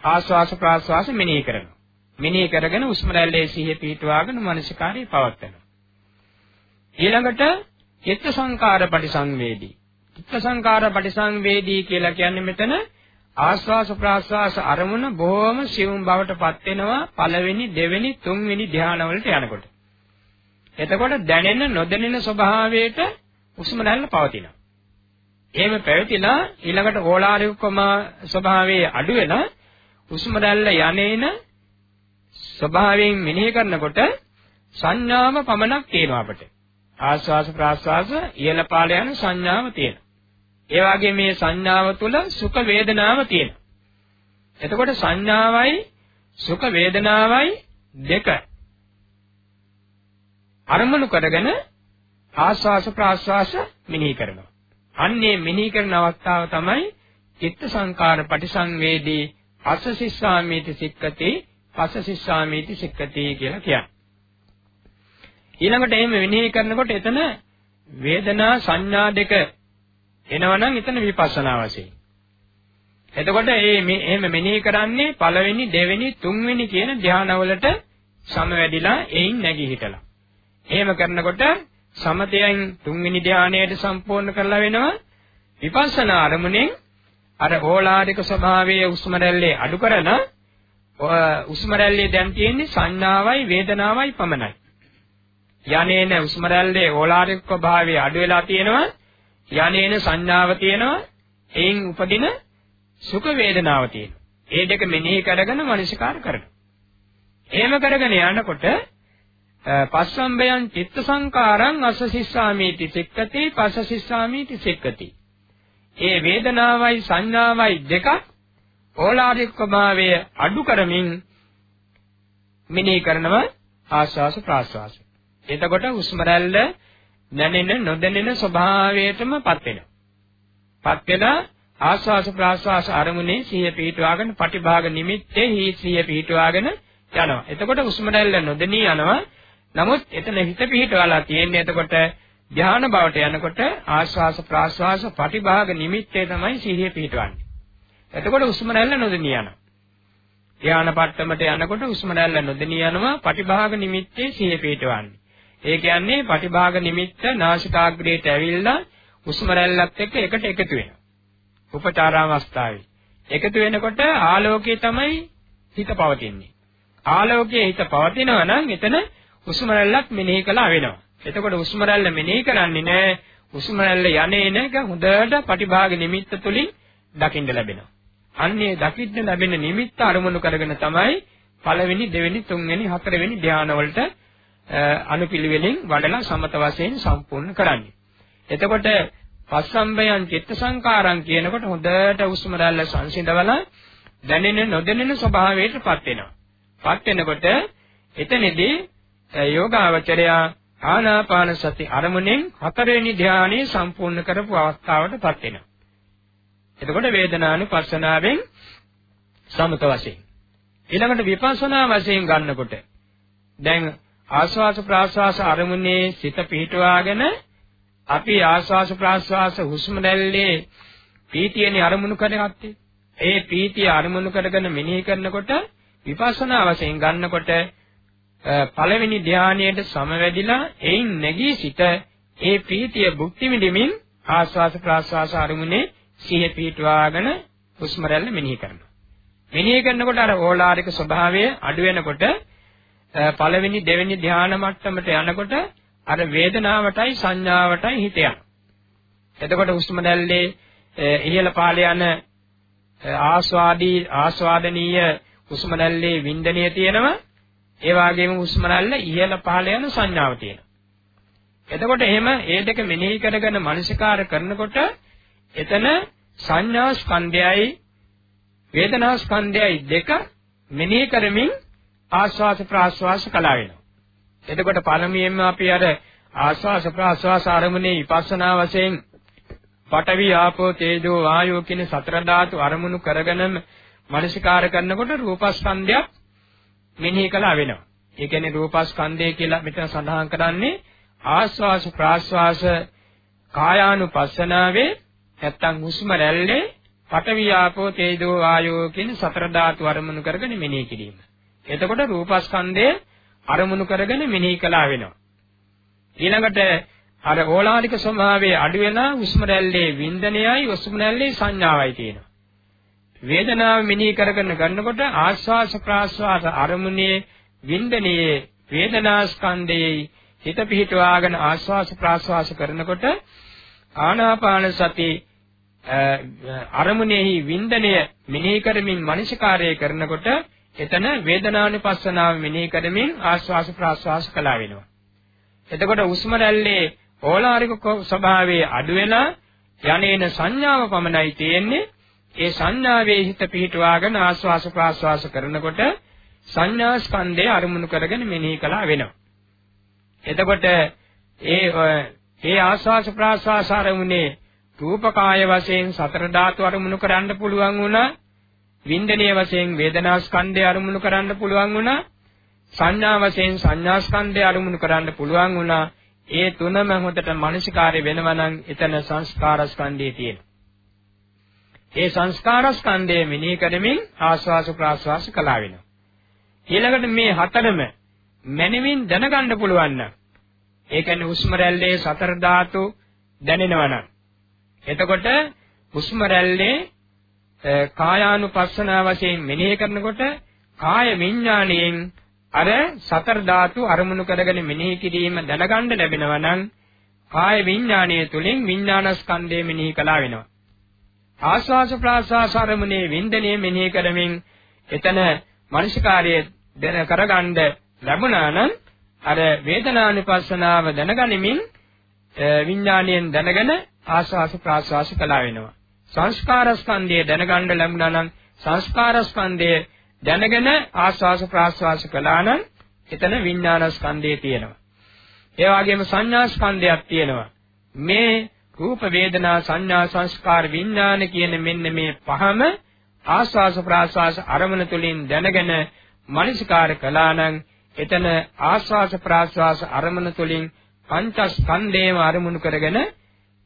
ආස්වාස ප්‍රාස්වාස මෙනෙහි කරනවා. මෙනෙහි කරගෙන උස්ම රැල්ලේ සිහිය පිහිටවාගෙන මනසිකාරී පවත්වනවා. ඊළඟට චිත්ත සංකාර පරිසංවේදී. චිත්ත සංකාර පරිසංවේදී කියලා කියන්නේ මෙතන ආස්වාස ප්‍රාස්වාස අරමුණ බොහොම සිවුම් බවට පත් වෙනවා පළවෙනි දෙවෙනි තුන්වෙනි ධානවලට යනකොට. එතකොට දැනෙන නොදැනෙන ස්වභාවයට උස්ම රැල්ල පවතිනවා. එහෙම පැවතිලා ඊළඟට ඕලාරිකම ස්වභාවයේ අඩු වෙලා උස්ම රැල්ල යන්නේන ස්වභාවයෙන් මෙනෙහි කරනකොට සංඥාව පමණක් තියෙනවා අපිට. ආස්වාස ප්‍රාස්වාස ඉහළ පාල යන සංඥාව තියෙනවා. ඒ වගේ මේ සංඥාව තුළ සුඛ වේදනාව තියෙනවා. එතකොට සංඥාවයි සුඛ වේදනාවයි දෙක අරමුණු කරගෙන ආස්වාස ප්‍රාස්වාස මෙනෙහි කරනවා. අන්නේ මෙනෙහි කරන අවස්ථාව තමයි චිත්ත සංකාර පටිසංවේදී අසසිස්සාමීති සික්කති පසසිස්සාමීති සික්කති කියලා කියන්නේ. ඊළඟට එහෙම මෙනෙහි කරනකොට එතන වේදනා සංඥා දෙක එනවනම් එතන විපස්සනා වශයෙන්. එතකොට මේ එහෙම මෙනෙහි කරන්නේ පළවෙනි, දෙවෙනි, තුන්වෙනි කියන ධානවලට සමවැදිලා එයින් නැගී හිටලා. එහෙම කරනකොට සමතයෙන් තුන්වෙනි ධානයට සම්පූර්ණ කරලා වෙනවා විපස්සනා අරමුණෙන් අර ඕලාරික ස්වභාවයේ උස්ම රැල්ලේ අඩු කරන උස්ම රැල්ලේ දැන් තියෙන්නේ සංඥාවයි වේදනාවයි පමණයි. යන්නේන උස්ම රැල්ලේ ඕලාරික ස්වභාවයේ අඩු වෙලා තියෙනවා යන්නේන සංඥාව තියෙනවා එයින් උපදින සුඛ වේදනාව තියෙනවා. ඒ දෙක මෙනෙහි කරගෙන මනසිකාර කරනවා. එහෙම කරගෙන යනකොට පස්සම්බයං චිත්ත සංකාරං අසසිස්සාමීති සික්කති පසසිස්සාමීති සික්කති. ඒ වේදනාවයි සංඥාවයි දෙක ඕලාරික ස්වභාවය අඩු කරමින් මෙනෙහි කරනව ආස්වාස ප්‍රාස්වාස. එතකොට හුස්ම රැල්ල දැනෙන නොදැනෙන ස්වභාවයටමපත් වෙනවා. පත් වෙලා ආස්වාස ප්‍රාස්වාස අරමුණේ සිහිය පිහිටුවාගෙන පටිභාග නිමිත්තේ හි සිහිය පිහිටුවාගෙන යනවා. එතකොට හුස්ම රැල්ල නොදෙනී යනවා. නමුත් එතන හිත පිහිටවලා තියෙන්නේ එතකොට ධ්‍යාන බවට යනකොට ආශ්වාස ප්‍රාශ්වාස පටිභාග නිමිත්තේ තමයි සිහිය පිහිටවන්නේ. එතකොට උස්ම රැල්ල නොදෙනිය යනවා. ධාන පට්ටමට යනකොට හුස්ම රැල්ල නොදෙනී යනවා පටිභාග නිමිත්තේ සිහිය පිටවන්නේ. ඒ කියන්නේ පටිභාග නිමිත්ත නාසිකාග්‍රේට ඇවිල්ලා හුස්ම රැල්ලත් එක්ක එකට එකතු වෙනවා. උපචාරාවස්ථාවේ. එකතු වෙනකොට ආලෝකයේ තමයි හිත පවතින්නේ. ආලෝකයේ හිත පවතිනවා නම් එතන හුස්ම රැල්ලක් මෙනෙහි කළා වෙනවා. එතකොට හුස්ම රැල්ල මෙනෙහි කරන්නේ නැහැ. හුස්ම රැල්ල යන්නේ නැක හොඳට පටිභාග නිමිත්ත තුලින් දකින්න ලැබෙනවා. අන්නේ දකින්න ලැබෙන නිමිත්ත අරමුණු කරගෙන තමයි පළවෙනි, දෙවෙනි, තුන්වෙනි, හතරවෙනි ධානවලට අනුපිළිවෙලින් වඩලා සමත වශයෙන් සම්පූර්ණ කරන්නේ. එතකොට පස්සම්බයං චිත්ත සංකාරං කියනකොට හොඳට උස්ම රැල්ල සංසිඳවලා දැනෙන නොදැනෙන ස්වභාවයටපත් වෙනවා. පත් වෙනකොට එතනදී යෝගාවචරයා ආනාපාන සති අරමුණෙන් හතරවෙනි ධානයේ සම්පූර්ණ කරපු අවස්ථාවටපත් වෙනවා. එතකොට වේදනානුපස්සනාවෙන් සමත වශයෙන් ඊළඟට විපස්සනා වශයෙන් ගන්නකොට දැන් ආස්වාස ප්‍රාස්වාස අරමුණේ සිත පිහිටුවාගෙන අපි ආස්වාස ප්‍රාස්වාස හුස්ම දැල්ලේ පීතියනේ අරමුණු කරගත්තේ. ඒ පීතිය අරමුණු කරගෙන මෙනෙහි කරනකොට විපස්සනා වශයෙන් ගන්නකොට පළවෙනි ධානයේට සමවැදිලා එයින් නැගී සිට ඒ පීතිය භුක්ති විඳින්මින් ආස්වාස ප්‍රාස්වාස අරමුණේ සිහිය පිටවාගෙන හුස්ම රැල්ල මෙනෙහි කරනවා. මෙනෙහි කරනකොට අර ඕලාරික ස්වභාවය අඩු වෙනකොට පළවෙනි දෙවෙනි ධානා මට්ටමට යනකොට අර වේදනාවටයි සංඥාවටයි හිත යනවා. එතකොට හුස්ම දැල්ලේ ඉහළ පාළේ යන ආස්වාදී ආස්වාදනීය හුස්ම දැල්ලේ වින්දනීය තියෙනවා. ඒ වගේම හුස්ම දැල්ල ඉහළ පහළ යන සංඥාව තියෙනවා. එතකොට එහෙම ඒ දෙක මෙනෙහි කරගෙන මනසිකාර කරනකොට එතන සංඥා ස්කන්ධයයි වේදනා ස්කන්ධයයි දෙක මෙනෙහි කරමින් ආස්වාස ප්‍රාස්වාස කළා වෙනවා. එතකොට පළමුවෙන්ම අපි අර ආස්වාස ප්‍රාස්වාස ආරමුණේ විපස්සනා වශයෙන් පඨවි ආපෝ තේජෝ වායෝ කියන සතර ධාතු අරමුණු කරගෙනම මනසිකාර කරනකොට රූපස්කන්ධයක් මෙනෙහි කළා වෙනවා. ඒ කියන්නේ රූපස්කන්ධය කියලා මෙතන සඳහන් කරන්නේ ආස්වාස ප්‍රාස්වාස කායානුපස්සනාවේ නැත්තම් හුස්ම රැල්ලේ පඨවි ආපෝ තේජෝ වායෝ කියන සතර ධාතු අරමුණු කරගෙන මෙනෙහි කිරීම. එතකොට රූපස්කන්ධය අරමුණු කරගෙන මෙනෙහි කළා වෙනවා. ඊළඟට අර ඕලාරික ස්වභාවයේ අඩු වෙනා හුස්ම රැල්ලේ වින්දනයයි හුස්ම රැල්ලේ සංඥාවයි තියෙනවා. වේදනාව මෙනෙහි කරගෙන ගන්නකොට ආස්වාස ප්‍රාස්වාස අරමුණේ වින්දනයේ වේදනාස්කන්ධයේ හිත පිහිටවාගෙන ආස්වාස ප්‍රාස්වාස කරනකොට ආනාපාන සති අරමුණෙහි වින්දනය මෙනෙහි කරමින් මනසිකාරය කරනකොට එතන වේදනානුපස්සනාව මෙනෙහි කරමින් ආස්වාස ප්‍රාස්වාස කළා වෙනවා. එතකොට උස්ම රැල්ලේ ඕලාරික ස්වභාවයේ අඩු වෙලා යන්නේන සංඥාව පමණයි තියෙන්නේ. ඒ සංඥාවේ හිත පිහිටුවාගෙන ආස්වාස ප්‍රාස්වාස කරනකොට සංඥා ස්කන්ධය අරමුණු කරගෙන මෙනෙහි කළා වෙනවා. එතකොට ඒ ඒ ආස්වාස ප්‍රාස්වාස අරමුණේ රූපකාය වශයෙන් සතර ධාතු අරමුණු කරන්න පුළුවන් වුණා. වින්දනීය වශයෙන් වේදනා ස්කන්ධය අරමුණු කරන්න පුළුවන් වුණා. සංඥා වශයෙන් සංඥා ස්කන්ධය අරමුණු කරන්න පුළුවන් වුණා. ඒ තුනම හොඳට මානසිකාර්ය වෙනවා නම් එතන සංස්කාර ස්කන්ධය තියෙනවා. ඒ සංස්කාර ස්කන්ධය මෙනෙහි කරමින් ආස්වාස ප්‍රාස්වාස කළා වෙනවා ඊළඟට මේ හතරම මනමින් දැනගන්න පුළුවන් නම් ඒ කියන්නේ හුස්ම රැල්ලේ සතර ධාතු දැනෙනවා නම් එතකොට හුස්ම රැල්ලේ කායානුපස්සනා වශයෙන් මෙනෙහි කරනකොට කාය විඥාණයෙන් අර සතර ධාතු අරමුණු කරගෙන මෙනෙහි කිරීම දැනගන්න ලැබෙනවා නම් කාය විඥාණය තුලින් විඥානස්කන්ධය මෙනෙහි කළා වෙනවා. ආස්වාස ප්‍රාස්වාස අරමුණේ වින්දනයේ මෙනෙහි කරමින් එතන මනසිකාර්යය දැන කරගන්න ලැබුණා නම් අර වේදනානුපස්සනාව දැනගනිමින් විඥාණයෙන් දැනගෙන ආස්වාස ප්‍රාස්වාස කළා වෙනවා. සංස්කාර ස්කන්ධය දැනගන්න ලැබුණා නම් සංස්කාර ස්කන්ධය දැනගෙන ආස්වාස ප්‍රාස්වාස කළා නම් එතන විඥාන ස්කන්ධය තියෙනවා. ඒ වගේම සංඥා ස්කන්ධයක් තියෙනවා. මේ රූප වේදනා සංඥා සංස්කාර විඥාන කියන මෙන්න මේ පහම ආස්වාස ප්‍රාස්වාස අරමුණ තුලින් දැනගෙන මනසිකාර කළා නම් එතන ආස්වාස ප්‍රාස්වාස අරමුණ තුලින් පංචස්කන්ධේම අරමුණු කරගෙන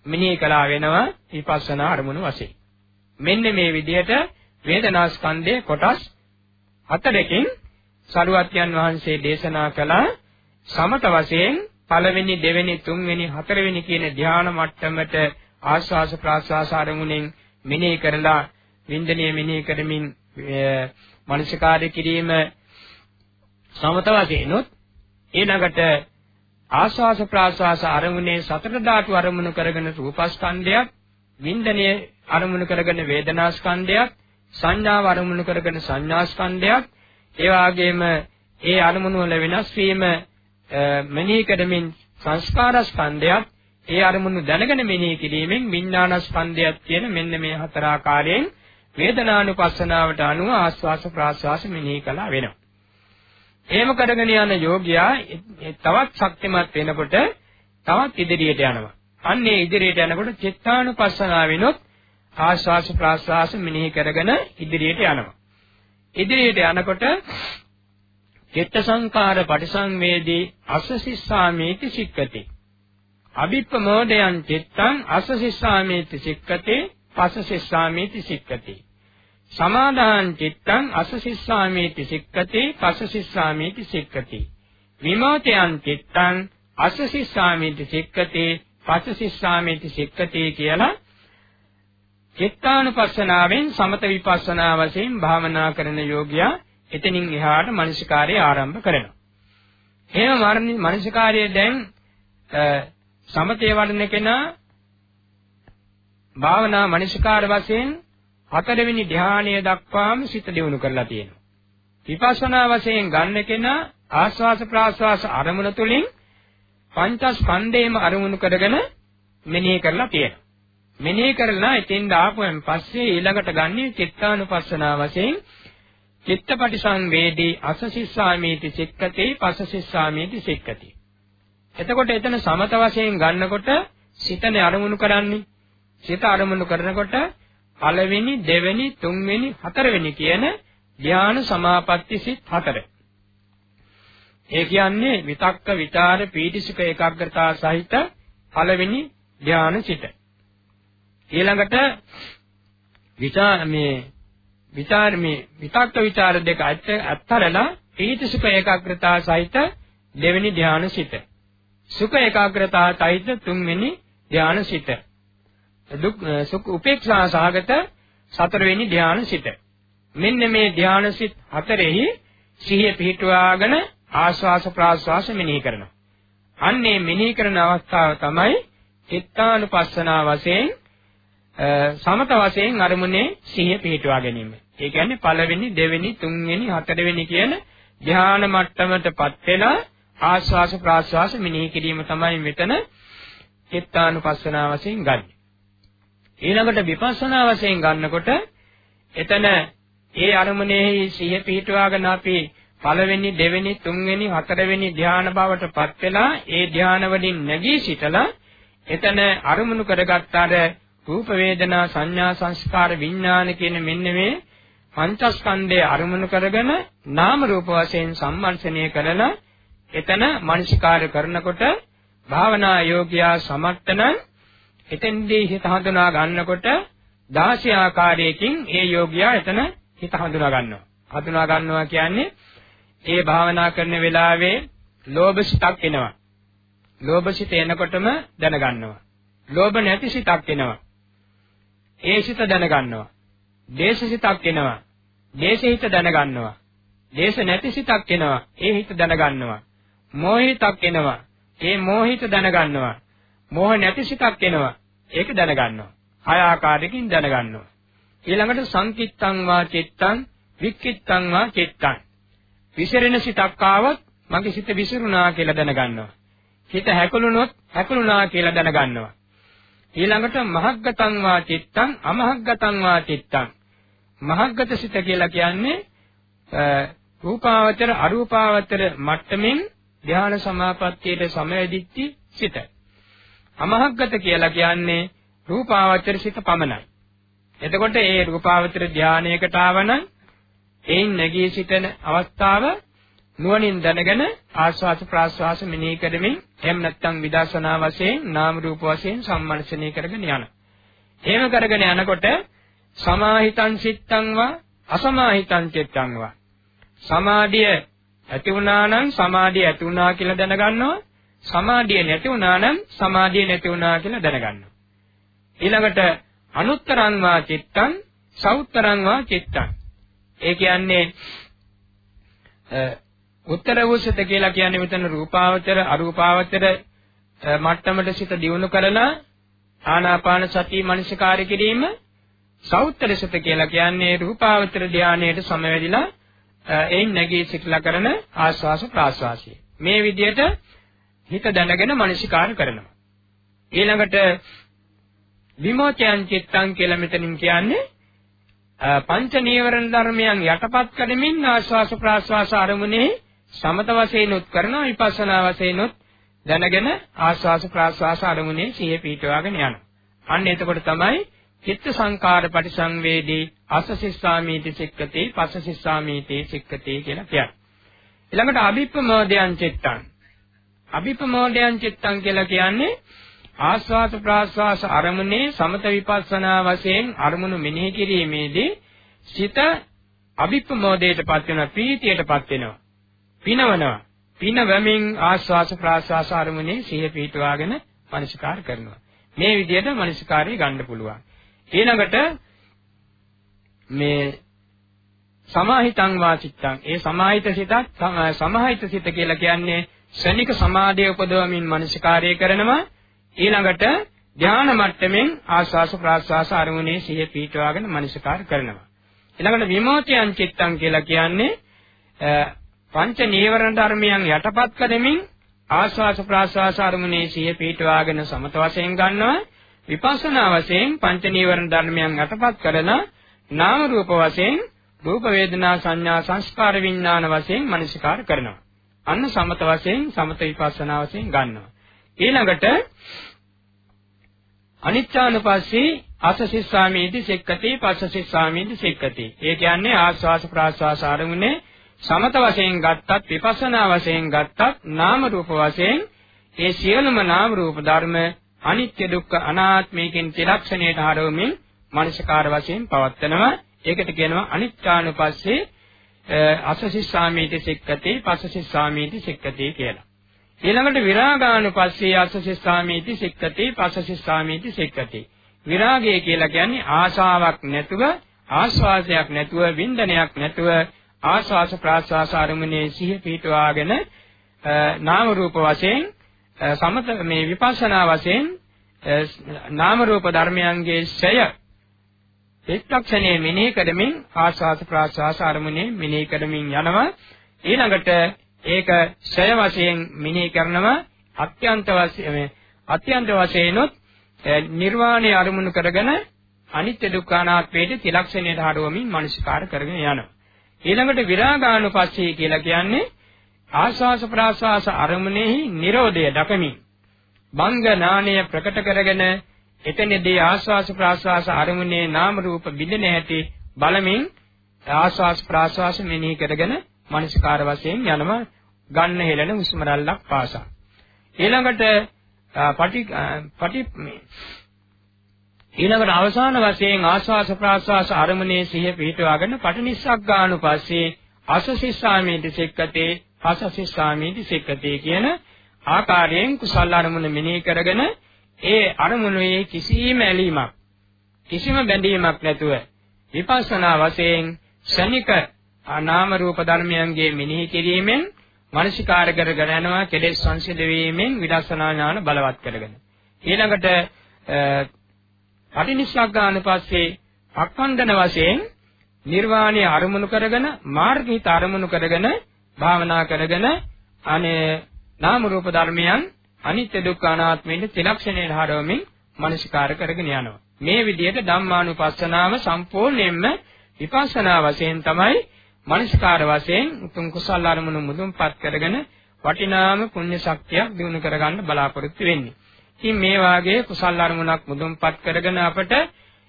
මෙනෙහි කළා වෙනවා විපස්සනා අරමුණු වශයෙන්. මෙන්න මේ විදිහට වේදනා ස්කන්ධයේ කොටස් හතරකින් සරුවත්යන් වහන්සේ දේශනා කළා සමත වශයෙන් පළවෙනි දෙවෙනි තුන්වෙනි හතරවෙනි කියන ධ්‍යාන මට්ටමට ආස්වාස ප්‍රාස්වාස අරමුණෙන් මෙනෙහි කරලා වින්දනීය මෙනෙහි කරමින් මනසකාරය කිරීම සමත වශයෙන්ොත් ඊළඟට ආස්වාස ප්‍රාස්වාස අරමුණේ සතර ධාතු අරමුණු කරගෙන රූපස්කන්ධයක් වින්දනයේ අරමුණු කරගෙන වේදනාස්කන්ධයක් සංඥාව අරමුණු කරගෙන සංඥාස්කන්ධයක් ඒ වගේම ඒ අරමුණු වල වෙනස් වීම මෙනෙහි කරමින් සංස්කාරස්කන්ධයක් ඒ අරමුණු දැනගෙන මෙනෙහි කිරීමෙන් විඥානස්කන්ධයක් කියන මෙන්න මේ හතර ආකාරයෙන් වේදනානුපස්සනාවට අනුව ආස්වාස ප්‍රාස්වාස මෙනෙහි කළා වෙනවා. එහෙම කරගෙන යන යෝගියා තවත් ශක්තිමත් වෙනකොට තවත් ඉදිරියට යනවා. අන්නේ ඉදිරියට යනකොට චිත්තානුපස්සනාවෙනොත් ආස්වාස ප්‍රාස්වාස මෙනෙහි කරගෙන ඉදිරියට යනවා. ඉදිරියට යනකොට චිත්ත සංකාර පටිසංවේදී අසසිස්සාමේති සික්කති. අභිප්පමෝදයන් චිත්තං අසසිස්සාමේති සික්කති පසසිස්සාමේති සික්කති. සමාදාන් චිත්තං අසසිස්සාමේති සික්කති පසසිස්සාමේති සික්කති. විමෝතයන් චිත්තං අසසිස්සාමේති සික්කති පසසිස්සාමේති සික්කති කියලා චිත්තානුපස්සනාවෙන් සමත විපස්සනා වශයෙන් භාවනා කරන යෝගියා එතනින් එහාට මනසිකාර්යය ආරම්භ කරනවා. එහෙම මනසිකාර්යය දැන් සමතේ වඩන කෙනා භාවනා මනසිකාර වශයෙන් හතරවෙනි ධානය දක්වාම සිත දියුණු කරලා තියෙනවා. විපස්සනා වශයෙන් ගන්න කෙනා ආස්වාස ප්‍රාස්වාස අරමුණ තුලින් පංචස්කන්ධේම අරමුණු කරගෙන මෙනෙහි කරලා තියෙනවා. මෙනෙහි කරලා එතෙන් දාපුවෙන් පස්සේ ඊළඟට ගන්නේ චිත්තානුපස්සනා වශයෙන් චිත්තපටි සංවේදී අසසිස්සාමීති සික්කතේ පසසිස්සාමීති සික්කති. එතකොට එතන සමත වශයෙන් ගන්නකොට සිතනේ අරමුණු කරන්නේ. සිත අරමුණු කරනකොට පළවෙනි, දෙවෙනි, තුන්වෙනි, හතරවෙනි කියන ධ්‍යාන සමාපatti සිත් හතර. ඒ කියන්නේ විතක්ක, විචාර, පීතිසුඛ ඒකාග්‍රතාව සහිත පළවෙනි ධ්‍යාන සිත. ඊළඟට විචාර මේ විචාර මේ විතක්ක විචාර දෙක අත්තරලා පීතිසුඛ ඒකාග්‍රතාව සහිත දෙවෙනි ධ්‍යාන සිත. සුඛ ඒකාග්‍රතාව සහිත තුන්වෙනි ධ්‍යාන සිත. දුක් සුඛ උපේක්ෂා සහගත සතරවෙනි ධ්‍යාන සිත. මෙන්න මේ ධ්‍යාන සිත් හතරෙහි සිහිය පිහිටුවාගෙන ආස්වාස ප්‍රාස්වාස මෙනෙහි කරනවා. අන්නේ මෙනෙහි කරන අවස්ථාව තමයි චිත්තානුපස්සනා වශයෙන් සමත වශයෙන් අරමුණේ සිහිය පිහිටුවා ගැනීම. ඒ කියන්නේ පළවෙනි, දෙවෙනි, තුන්වෙනි, හතරවෙනි කියන ධ්‍යාන මට්ටමටපත් වෙලා ආස්වාස ප්‍රාස්වාස මෙනෙහි කිරීම තමයි මෙතන චිත්තානුපස්සනා වශයෙන් ගන්න. ඊළඟට විපස්සනා වශයෙන් ගන්නකොට එතන ඒ අරමුණෙහි සිහිය පිහිටුවාගෙන අපි පළවෙනි, දෙවෙනි, තුන්වෙනි, හතරවෙනි ධ්‍යාන බවටපත් වෙලා ඒ ධ්‍යාන වලින් නැගී සිටලා එතන අරමුණු කරගත්තාට රූප වේදනා සංඥා සංස්කාර විඥාන කියන මෙන්න මේ පංචස්කන්ධය අරමුණු කරගෙන නාම රූප වශයෙන් සම්මර්ෂණය කරලා එතන මානසිකාර්ය කරනකොට භාවනා යෝගියා සමර්ථන එතෙන්දී හිත හඳුනා ගන්නකොට 16 ආකාරයකින් ඒ යෝගියා එතන හිත හඳුනා ගන්නවා. හඳුනා ගන්නවා කියන්නේ ඒ භාවනා කරන වෙලාවේ ලෝභ සිතක් එනවා. ලෝභ සිත එනකොටම දැනගන්නවා. ලෝභ නැති සිතක් එනවා. ඒ සිත දැනගන්නවා. දේශ සිතක් එනවා. දේශ හිත දැනගන්නවා. දේශ නැති සිතක් එනවා. ඒ හිත දැනගන්නවා. මෝහිතක් එනවා. ඒ මෝහිත දැනගන්නවා. මෝහ නැති සිතක් එනවා. ඒක දැනගන්නවා. හය ආකාරයකින් දැනගන්නවා. ඊළඟට සංකිට්තං වා චිත්තං වික්කිට්තං වා චිත්තං. විසිරෙන සිතක් ආවොත් මගේ සිත විසිරුණා කියලා දැනගන්නවා. හිත හැකලුනොත් හැකලුණා කියලා දැනගන්නවා. ඊළඟට මහග්ගතං වා චිත්තං අමහග්ගතං වා චිත්තං. මහග්ගත සිත කියලා කියන්නේ රූපාවචර අරූපාවචර මට්ටමින් ධ්‍යාන සමාපත්තියට සමවැදිච්ච සිත. අමහග්ගත කියලා කියන්නේ රූපාවචර සිත පමණයි. එතකොට ඒ රූපාවචර ධානයකට ආවනම් එයින් නැගී සිටින අවස්ථාව නුවණින් දැනගෙන ආස්වාද ප්‍රාස්වාස මෙනෙහි කරමින් එහෙම නැත්නම් විදර්ශනා වශයෙන් නාම රූප වශයෙන් සම්මර්ෂණය කරගෙන යන. එහෙම කරගෙන යනකොට සමාහිතං සිත්තං වා අසමාහිතං චිත්තං වා සමාධිය ඇති වුණා නම් සමාධිය ඇති වුණා කියලා දැනගන්නවා. සමාධිය නැති වුණා නම් සමාධිය නැති වුණා කියලා දැනගන්නවා. ඊළඟට අනුත්තරං වා චිත්තං සෞත්තරං වා චිත්තං. ඒ කියන්නේ උත්තර වූසිත කියලා කියන්නේ මෙතන රූපාවචර අරූපාවචර මට්ටමට සිත දියුණු කරලා ආනාපාන සති මනසිකාරය කිරීම සෞත්තර සිත කියලා කියන්නේ රූපාවචර ධානයේට සමවැදිලා එයින් නැගී සිටලා කරන ආස්වාස ප්‍රාස්වාසය. මේ විදිහට හිත දැනගෙන මනසිකාර කරනවා. ඊළඟට විමෝචයන් චිත්තං කියලා මෙතනින් කියන්නේ පංච නීවරණ ධර්මයන් යටපත් කරමින් ආස්වාස ප්‍රාස්වාස අරමුණේ සමත වශයෙන් උත් කරනවා විපස්සනා වශයෙන් උත් දැනගෙන ආස්වාස ප්‍රාස්වාස අරමුණේ සිහිය පිටවාගෙන යනවා. අන්න එතකොට තමයි චිත්ත සංකාර පරිසංවේදී අසසිස්සාමීති සික්කති පස්සසිස්සාමීති සික්කති කියලා කියන්නේ. ඊළඟට අභිප්‍රමෝදයන් චිත්තං. අභිප්‍රමෝදයන් චිත්තං කියලා කියන්නේ ආස්වාද ප්‍රාස්වාස අරමුණේ සමත විපස්සනා වශයෙන් අරමුණු මෙනෙහි කිරීමේදී සිත අභිප්‍රමෝදයටපත් වෙනවා ප්‍රීතියටපත් වෙනවා පිනවනවා පිනවමින් ආස්වාස ප්‍රාස්වාස අරමුණේ සිහිය පිටවාගෙන මනසිකාර කරනවා මේ විදිහට මනසිකාරය ගන්න පුළුවන් ඊළඟට මේ සමාහිතං වාචිත්තං. ඒ සමාහිත සිතත් සමාහිත සිත කියලා කියන්නේ ශනික සමාධිය උපදවමින් මනසිකාරය කරනවා. ඊළඟට ධානා මට්ටමින් ආස්වාස ප්‍රාස්වාස අරමුණේ සිහිය පිටවාගෙන මනසිකාර කරනවා. ඊළඟට විමෝචයන් චිත්තං කියලා කියන්නේ පංච නීවරණ ධර්මයන් යටපත් කරමින් ආස්වාස ප්‍රාස්වාස අරමුණේ සිහිය පිටවාගෙන සමත වශයෙන් ගන්නවා. විපස්සනා වශයෙන් පංච නීවරණ ධර්මයන් යටපත් කරන නාම රූප වශයෙන් රූප වේදනා සංඥා සංස්කාර විඥාන වශයෙන් මනසිකාර කරනවා. අන්න සමත වශයෙන් සමත විපස්සනා වශයෙන් ගන්නවා. ඊළඟට අනිච්චානුපස්සී අසසිස්සාමීති සික්කති පස්සසිස්සාමීති සික්කති. ඒ කියන්නේ ආස්වාස ප්‍රාස්වාස ආරමුණේ සමත වශයෙන් ගත්තත් විපස්සනා වශයෙන් ගත්තත් නාම රූප වශයෙන් ඒ සියලුම නාම රූප ධර්ම අනිත්‍ය දුක්ඛ අනාත්මයෙන් ත්‍රිලක්ෂණයට හරවමින් මනසකාර වශයෙන් පවත්නවා. ඒකට කියනවා අනිත්‍යානුපස්සේ අසසිස්සාමීති සික්කති පස්සසිස්සාමීති සික්කති කියලා. ඊළඟට විරාගානුපස්සේ අසසිස්සාමීති සික්කති පස්සසිස්සාමීති සික්කති. විරාගය කියලා කියන්නේ ආශාවක් නැතුව ආස්වාදයක් නැතුව වින්දනයක් නැතුව ආස්වාස ප්‍රාස්වාස අරමුණේ සිහිය පිටවාගෙන නාම රූප වශයෙන් සමත මේ විපස්සනා වශයෙන් නාම රූප ධර්මයන්ගේ ඡය එක්ක්ෂණයේ මෙනෙහි කරමින් ආස්වාද ප්‍රාස්වාස අරමුණේ මෙනෙහි කරමින් යනවා. ඊළඟට ඒක ඡය වශයෙන් මෙනෙහි කරනවා. අත්‍යන්ත වශයෙන් අත්‍යන්ත වශයෙන්ොත් නිර්වාණය අරමුණු කරගෙන අනිත්‍ය දුක්ඛ අනාත්මයේ තිලක්ෂණයට හරවමින් මනසිකාර කරගෙන යනවා. ඊළඟට විරාගානුපස්සී කියලා කියන්නේ ආස්වාස ප්‍රාස්වාස අරමුණෙහි Nirodha දකමින් බංග නාණය ප්‍රකට කරගෙන එතනදී ආස්වාස ප්‍රාස්වාස අරමුණේ නාම රූප බිඳෙන හැටි බලමින් ආස්වාස ප්‍රාස්වාස මෙනෙහි කරගෙන මනසිකාර වශයෙන් යනවා ගන්න හෙලන හුස්ම රැල්ලක් පාසා. ඊළඟට පටි පටි ඊළඟට අවසාන වශයෙන් ආස්වාස ප්‍රාස්වාස අරමුණේ සිහිය පිහිටවාගෙන පටිනිස්සග්ගානුපස්සේ අසසිස්සාමීති සික්කතේ පසසිස්සාමීති සික්කතේ කියන ආකාරයෙන් කුසල අරමුණ මෙනෙහි කරගෙන ඒ අරමුණේ කිසිම ඇලීමක් කිසිම බැඳීමක් නැතුව විපස්සනා වශයෙන් ශනික නාම රූප ධර්මයන්ගේ මෙනෙහි කිරීමෙන් මනසිකාර කරගෙන යනවා කෙලෙස් සංසිඳ වීමෙන් විදර්ශනා ඥාන බලවත් කරගෙන. ඊළඟට පටිනිස්සග්ගානුපස්සේ පක්ඛන්දන වශයෙන් නිර්වාණය අරමුණු කරගෙන මාර්ගිත අරමුණු කරගෙන භාවනා කරගෙන අනේ නාම රූප ධර්මයන් අනිත්‍ය දුක්ඛ අනාත්මයෙන් ත්‍රිලක්ෂණයට හරවමින් මනසිකාර කරගෙන යනවා. මේ විදිහට ධම්මානුපස්සනාව සම්පූර්ණයෙන්ම විපස්සනා වශයෙන් තමයි මනසිකාර වශයෙන් උතුම් කුසල අරමුණු මුදුන්පත් කරගෙන වටිනාම පුණ්‍ය ශක්තියක් දිනු කරගන්න බලාපොරොත්තු වෙන්නේ. ඉතින් මේ වාගේ කුසල් අරමුණක් මුදුන්පත් කරගෙන අපට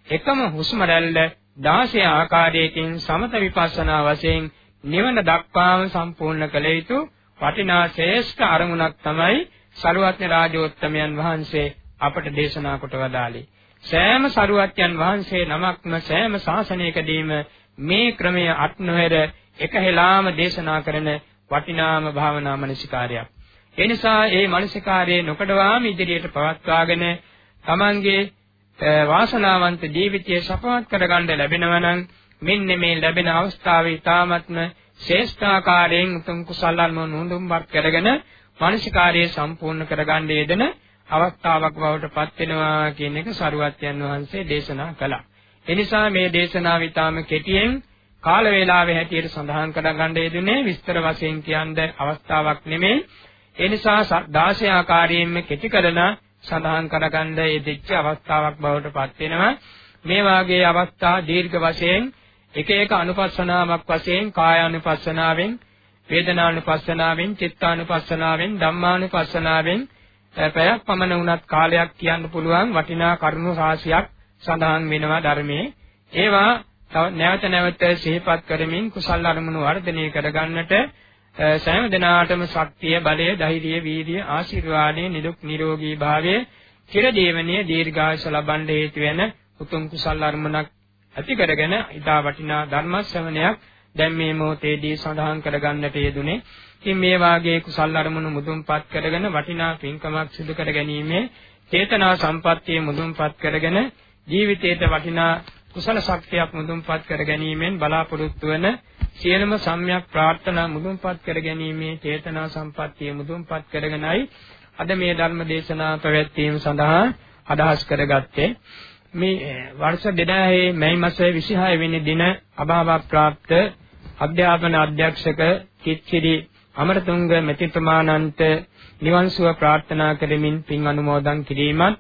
එකම හුස්ම රැල්ල 16 ආකාරයකින් සමත විපස්සනා වශයෙන් නිවන දක්වාම සම්පූර්ණ කළ යුතු වටිනා ශ්‍රේෂ්ඨ අරමුණක් තමයි සරුවත්න රාජෝත්තමයන් වහන්සේ අපට දේශනා කොට වදාළේ. සෑම සරුවත්යන් වහන්සේ නමක්ම සෑම ශාසනයකදීම මේ ක්‍රමය අත් නොහෙර එක හෙලාම දේශනා කරන වටිනාම භාවනා මනසිකාරයක්. ඒ නිසා මේ මනසිකාරයේ නොකඩවාම ඉදිරියට පවත්වාගෙන තමන්ගේ වාසනාවන්ත ජීවිතය සපවත් කරගන්න ලැබෙනවා නම් මෙන්න මේ ලැබෙන අවස්ථාවේ ඊ타ත්ම ශ්‍රේෂ්ඨාකාරයෙන් උතුම් කුසල අනුමුදුන්පත් කරගෙන මානසිකාර්යය සම්පූර්ණ කරගන්න යෙදෙන අවස්ථාවක් බවට පත් වෙනවා කියන එක සරුවත්යන් වහන්සේ දේශනා කළා. එනිසා මේ දේශනාව ඊටාම කෙටියෙන් කාල වේලාවේ හැටියට සඳහන් කරගන්න යෙදුනේ විස්තර වශයෙන් කියන්න අවස්ථාවක් නෙමෙයි. ඒ නිසා 16 ආකාරයෙන්ම කෙටි කරන සඳහන් කරගන්න යෙදිච්ච අවස්ථාවක් බවට පත් වෙනවා. මේ වාගේ අවස්ථා දීර්ඝ වශයෙන් එක එක අනුපස්සනාවක් වශයෙන් කායානුපස්සනාවෙන් වේදනානුපස්සනාවෙන් චිත්තානුපස්සනාවෙන් ධම්මානුපස්සනාවෙන් පැයක් පමණ වුණත් කාලයක් කියන්න පුළුවන් වටිනා කරුණු රාශියක් සඳහන් වෙනවා ධර්මයේ. ඒවා නැවත නැවත සිහිපත් කරමින් කුසල් අරමුණු වර්ධනය කරගන්නට සෑම දිනාටම ශක්තිය බලය ධෛර්යය වීර්යය ආශිර්වාදයේ නිදුක් නිරෝගී භාවයේ චිරජීවනයේ දීර්ඝායස ලබන්න හේතු වෙන උතුම් කුසල් අරමුණක් ඇති කරගෙන ඊටා වටිනා ධර්ම ශ්‍රවණයක් දැන් මේ මොහොතේදී සඳහන් කරගන්නට යෙදුනේ. ඉතින් මේ වාගේ කුසල් අරමුණු මුදුන්පත් කරගෙන වටිනා පින්කමක් සිදු කර ගැනීමේ චේතනා සම්පත්තිය මුදුන්පත් කරගෙන ජීවිතයට වටිනා කුසල ශක්තියක් මුදුන්පත් කර ගැනීමෙන් බලාපොරොත්තු වන සියලුම සම්‍යක් ප්‍රාර්ථනා මුදුන්පත් කර ගැනීමේ චේතනා සම්පත්තිය මුදුන්පත් කරගෙනයි අද මේ ධර්ම දේශනා පැවැත්වීම සඳහා අදහස් කරගත්තේ මේ වර්ෂ 2000 මැයි මාස 26 වෙනි දින අභාව ප්‍රාප්ත අධ්‍යාපන අධ්‍යක්ෂක කිච්චිරි අමරතුංග මෙතිතුමාණන්ට නිවන් සුව ප්‍රාර්ථනා කරමින් පින් අනුමෝදන් කිරීමත්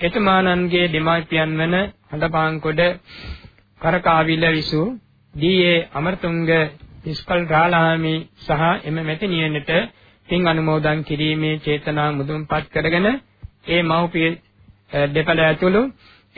එතුමාණන්ගේ දෙමාපියන් වන හඳපාන්කොඩ කරකාවිල විසු ඩී.ඒ. අමරතුංග ඉස්කල් රාලහාමි සහ එම මෙතනියනට පින් අනුමෝදන් කිරීමේ චේතනා මුදුන්පත් කරගෙන ඒ මව්පිය දෙපළ ඇතුළු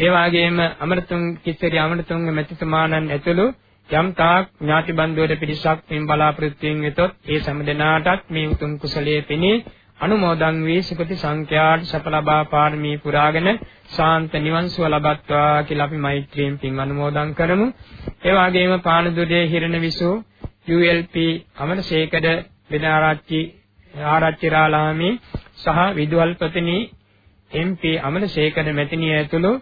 ඒ වගේම අමරතුංග කිච්චරි අමරතුංග මෙතිතුමාණන් ඇතුළු යම් තාක් ඥාති බන්ධුවට පිරිසක් මෙන් බලාපොරොත්තු වෙන වෙතොත් ඒ සෑම දිනාටත් මේ උතුම් කුසලයේ පිණි අනුමෝදන් වී සුගති සංඛ්‍යාට සප ලබා පාරමී පුරාගෙන ශාන්ත නිවන් සුව ලබත්වා කියලා අපි මෛත්‍රියෙන් පින් අනුමෝදන් කරමු. ඒ වගේම පානදුරේ හිරණ විසු ULP අමරසේකඩ විදාරච්චි ආරච්චි රාලාමි සහ විදුවල්පතිනි MP අමරසේකඩ මෙතනිය ඇතුළු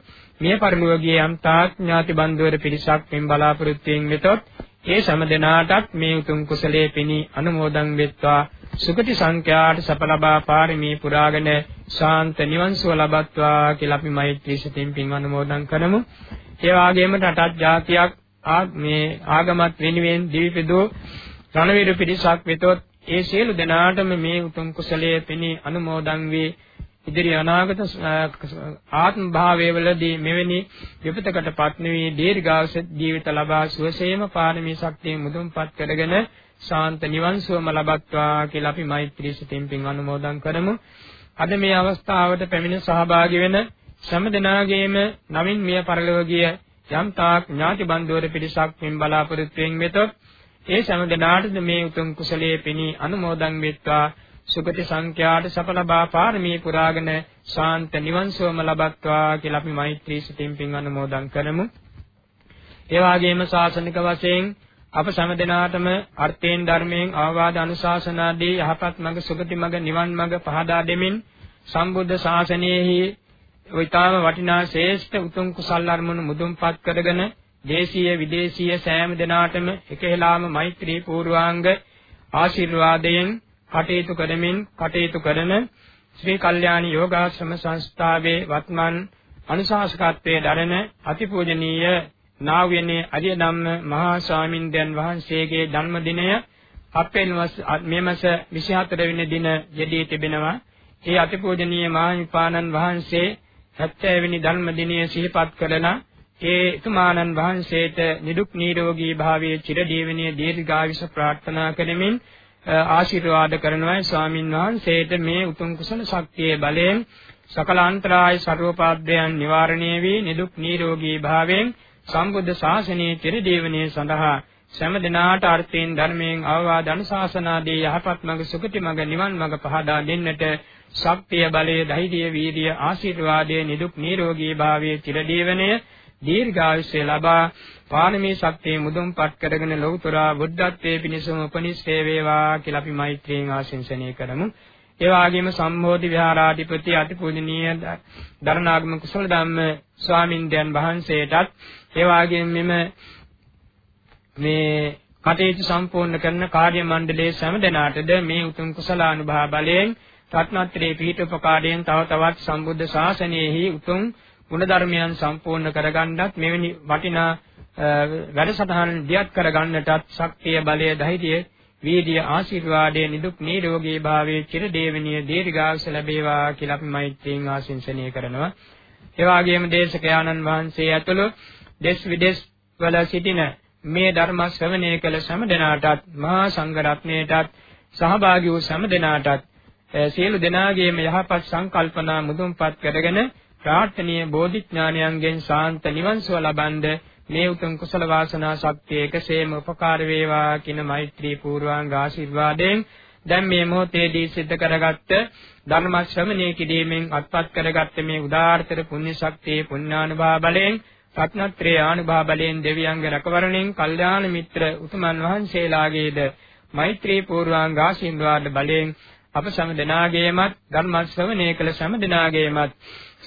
මිය පරලෝකීය යම් තාක් ඥාති බන්ධුවර පිරිසක් මෙන් බලාපොරොත්තු වෙන වෙතොත් ඒ සෑම දිනාටත් මේ උතුම් කුසලයේ පිණි අනුමෝදන් වෙත්වා සුගති සංඛ්‍යාට සප ලබා පාරමී පුරාගෙන ශාන්ත නිවන් සුව ලබත්වා කියලා අපි මෛත්‍රී සිතින් පින් අනුමෝදන් කරමු. ඒ වගේම රටත් ජාතියක් මේ ආගමත් වෙනුවෙන් දිවිපෙදෝ රණවීර පිරිසක් වෙතොත් ඒ සියලු දෙනාටම මේ උතුම් කුසලයේ පිණි අනුමෝදන් වේ ඉදිරි අනාගත ආත්ම භාවයේ වලදී මෙවැනි විපතකටපත් නොවි දීර්ඝාස ජීවිත ලබා සුවසේම පාරමී ශක්තිය මුදුන්පත් කරගෙන ශාන්ත නිවන් සුවම ලබත්වා කියලා අපි මෛත්‍රී සිතින් පින් අනුමෝදන් කරමු. අද මේ අවස්ථාවට පැමිණ සහභාගී වෙන සෑම දෙනාගේම නවින් මිය පරලෝකීය යම් තාක් ඥාති බන්ධුවර පිරිසක් මෙන් බලාපොරොත්තු වෙන වෙතොත් ඒ සෑම දෙනාටද මේ උතුම් කුසලයේ පිණි අනුමෝදන් වෙත්වා සුගති සංඛ්‍යාට සඵලබා පාරමී පුරාගෙන ශාන්ත නිවන් සුවම ලබත්වා කියලා අපි මෛත්‍රී සිතින් පින් අනුමෝදන් කරමු. ඒ වගේම ශාසනික වශයෙන් අප සෑම දිනාටම අර්ථයෙන් ධර්මයෙන් ආවාද අනුශාසනාදී යහපත් මඟ සුගති මඟ නිවන් මඟ පහදා දෙමින් සම්බුද්ධ ශාසනයෙහි විතාම වටිනා ශ්‍රේෂ්ඨ උතුම් කුසල් අරමුණු මුදුන්පත් කරගෙන දේශීය විදේශීය සෑම දිනාටම එකහෙලාම මෛත්‍රී පූර්වාංග ආශිර්වාදයෙන් කටයුතු කරමින් කටයුතු කරන ශ්‍රී කල්යාණී යෝගාශ්‍රම සංස්ථාවේ වත්මන් අනුශාසකත්වයේ දරන අතිපූජනීය නාව්‍යනේ අරිය ධම්ම මහා ස්වාමින්දයන් වහන්සේගේ ජන්මදිනය අප්‍රේල් මාස මේ මාස 24 වෙනි දින යෙදී තිබෙනවා. ඒ අතිපූජනීය මහානිපාණන් වහන්සේ 70 වෙනි ජන්මදිනය සිහිපත් කරලා ඒ තුමාණන් වහන්සේට නිදුක් නිරෝගී භාවයේ චිරජීවනයේ දීර්ඝායුෂ ප්‍රාර්ථනා කරමින් ආශිර්වාද කරනවා ස්වාමින් වහන්සේට මේ උතුම් කුසල ශක්තියේ බලයෙන් සකල අන්තරාය ਸਰවපාද්‍යයන් නිවාරණය වී නිදුක් නිරෝගී භාවයෙන් සම්බුද්ධ ශාසනයේ චිරදීවනයේ සඳහා සෑම දිනාට අර්ථයෙන් ධර්මයෙන් අවවාද අනුශාසනාදී යහපත් මඟ සුගති මඟ නිවන් මඟ පහදා දෙන්නට ශක්තිය බලය ධෛර්යය වීර්ය ආශිර්වාදයේ නිදුක් නිරෝගී භාවයේ චිරදීවනයේ දීර්ඝායුෂය ලබා පාරමී ශක්තිය මුදුන්පත් කරගෙන ලෞතුරා බුද්ධත්වයේ පිණිසම උපනිෂ්ඨේ වේවා කියලා අපි මෛත්‍රියෙන් ආශිංසනය කරමු. ඒ වගේම සම්බෝධි විහාරාධිපති අතිපූජනීය දරණාගම කුසල ධම්ම ස්වාමින්දයන් වහන්සේටත් ඒ වගේම මෙම මේ කටයුතු සම්පූර්ණ කරන කාර්ය මණ්ඩලයේ සෑම දෙනාටද මේ උතුම් කුසලානුභව බලයෙන් රත්නත්‍රයේ පිහිට උපකාරයෙන් තව තවත් සම්බුද්ධ ශාසනයෙහි උතුම් ගුණධර්මයන් සම්පූර්ණ කරගන්නත් මෙවැනි වටිනා වැඩසටහන් දියත් කරගන්නටත් ශක්තිය බලය ධෛර්යය වීර්ය ආශිර්වාදයේ නිදුක් නිරෝගී භාවයේ චිර දේවනීය දීර්ඝායුෂ ලැබේවා කියලා අපි මෛත්‍රියෙන් ආශිංසනය කරනවා. ඒ වගේම දේශකයාණන් වහන්සේ ඇතුළු දෙස් විදේශ වල සිටින මේ ධර්ම ශ්‍රවණය කළ සෑම දෙනාටත් මහා සංඝ රත්නයටත් සහභාගී වූ සෑම දෙනාටත් සියලු දෙනාගේම යහපත් සංකල්පනා මුදුන්පත් කරගෙන ප්‍රාර්ථනීය බෝධිඥානයන්ගෙන් ශාන්ත නිවන් සුව ලබන්ද මේ උතුම් කුසල වාසනා ශක්තිය එකසේම උපකාර වේවා කියන මෛත්‍රී පූර්වාංග ආශිර්වාදයෙන් දැන් මේ මොහොතේදී සිද්ධ කරගත්ත ධර්ම ශ්‍රවණය කිරීමෙන් අත්පත් කරගත්ත මේ උදාාරතර පුණ්‍ය ශක්තියේ පුණ්‍යානුභාව බලයෙන් රත්නත්‍රේ ආනුභාව බලයෙන් දෙවියන්ග රැකවරණයෙන් කල්යාණ මිත්‍ර උතුමන් වහන්සේලාගේද මෛත්‍රී පූර්වාංග ආශිර්වාද බලයෙන් අප සෑම දෙනාගේමත් ධර්ම ශ්‍රවණය කළ සෑම දෙනාගේමත්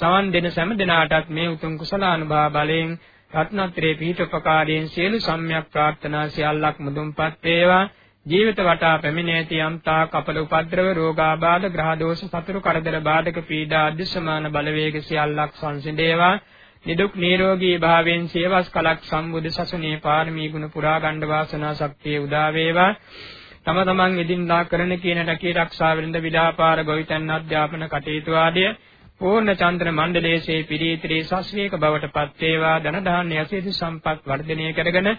සවන් දෙන සෑම දෙනාටත් මේ උතුම් කුසලානුභාව බලයෙන් රත්නත්‍රේ පිහිටපකාරයෙන් සියලු සම්‍යක් ප්‍රාර්ථනා සියල්ලක් මුදුන්පත් වේවා. ජීවිත වටා පැමිණ ඇති යම්තා කපල උපද්‍රව රෝගාබාධ ග්‍රහ දෝෂ සතුරු කරදර බාධක පීඩා අධිසමාන බලවේග සියල්ලක් සංසිඳේවා. නිදුක් නිරෝගී භාවයෙන් සියවස් කලක් සම්බුද්ධ සසුනේ පාරමී ගුණ පුරා ගන්න වාසනා ශක්තිය උදා වේවා. තම තමන් එදින්දා කරන කියන රැකී ආරක්ෂා වෙනද විඩාපාර ගොවිතැන් අධ්‍යාපන කටයුතු ආදිය පූර්ණ චන්ද්‍ර මණ්ඩලයේ පිරිත්‍රි සස්වේක බවට පත් වේවා. ධන දාන්‍ය යසීති සම්පත් වර්ධනය කරගෙන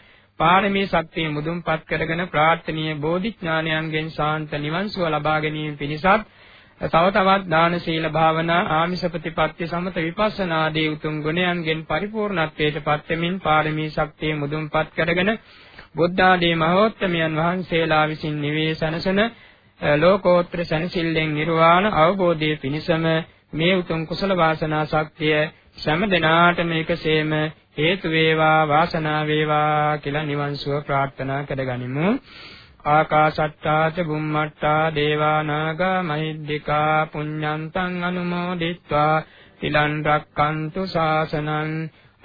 පාරමී ශක්තිය මුදුන්පත් කරගෙන ප්‍රාර්ථනීය බෝධිඥානයන්ගෙන් ශාන්ත නිවන් සුව ලබා ගැනීම පිණිසත් තව තවත් දාන සීල භාවනා ආමිෂ ප්‍රතිපත්ති සමත විපස්සනා ආදී උතුම් ගුණයන්ගෙන් පරිපූර්ණත්වයට පත්වෙමින් පාරමී ශක්තිය මුදුන්පත් කරගෙන බුද්ධ ආදී මහෝත්තමයන් වහන්සේලා විසින් නිවේසනසන ලෝකෝත්තර සනසිල්ලෙන් නිර්වාණ අවබෝධයේ පිණසම මේ උතුම් කුසල වාසනා ශක්තිය සෑම දිනාට මේකසේම හේතු වේවා වාසනා වේවා කියලා නිවන් සුව ප්‍රාර්ථනා කරගනිමු. ආකාශට්ටා ච බුම්මට්ටා දේවා නාග මහිද්దికා පුඤ්ඤන්තං අනුමෝදිත්වා තිලං රක්칸තු ශාසනං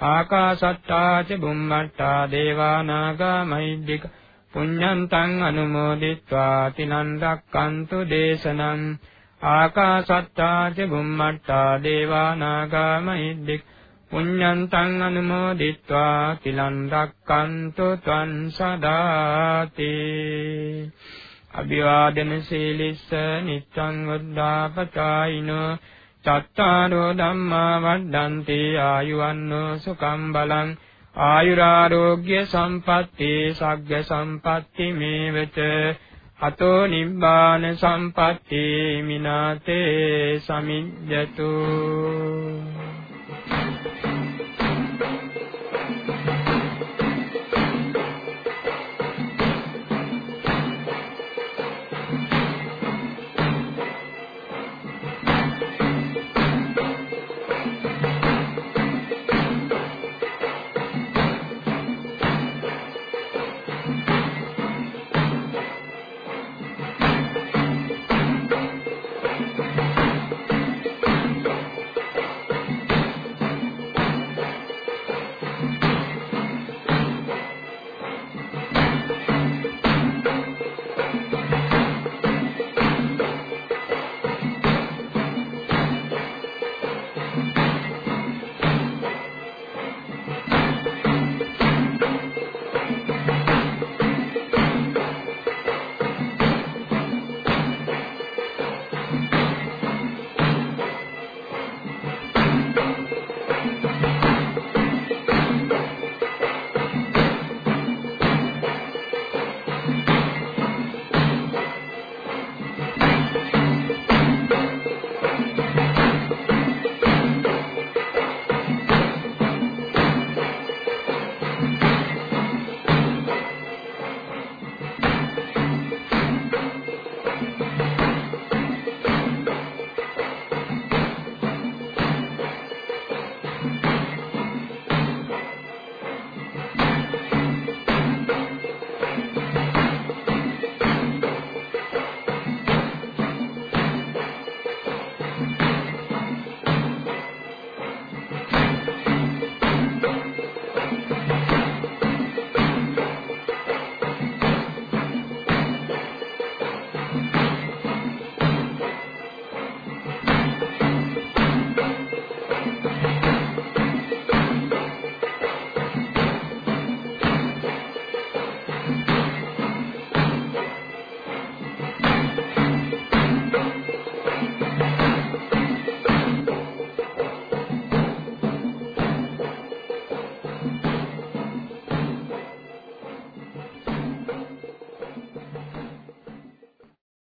ආකාශට්ටා ච බුම්මට්ටා දේවා නාග මහිද්దికා පුඤ්ඤන්තං අනුමෝදිත්වා තිලං රක්칸තු දේශනං ආකාසත්තා ච බුම්මත්තා දේවා නාග මහිද්දික් පුඤ්ඤන්තං අනුමෝදිත්වා තිලං රක්칸තු ත්වං සදාති අභිවාදන සීලිස්ස නිච්ඡං වද්දාපචායිනෝ චත්තාරෝ ධම්මා වඩ්ඩන්ති ආයුවන්නෝ සුඛං බලං ආයුරාෝග්‍ය සම්පත්‍ති සග්ග සම්පත්‍ති මේවච අතෝ නිබ්බාන සම්පatti මිනාතේ සමිඤ්ඤතු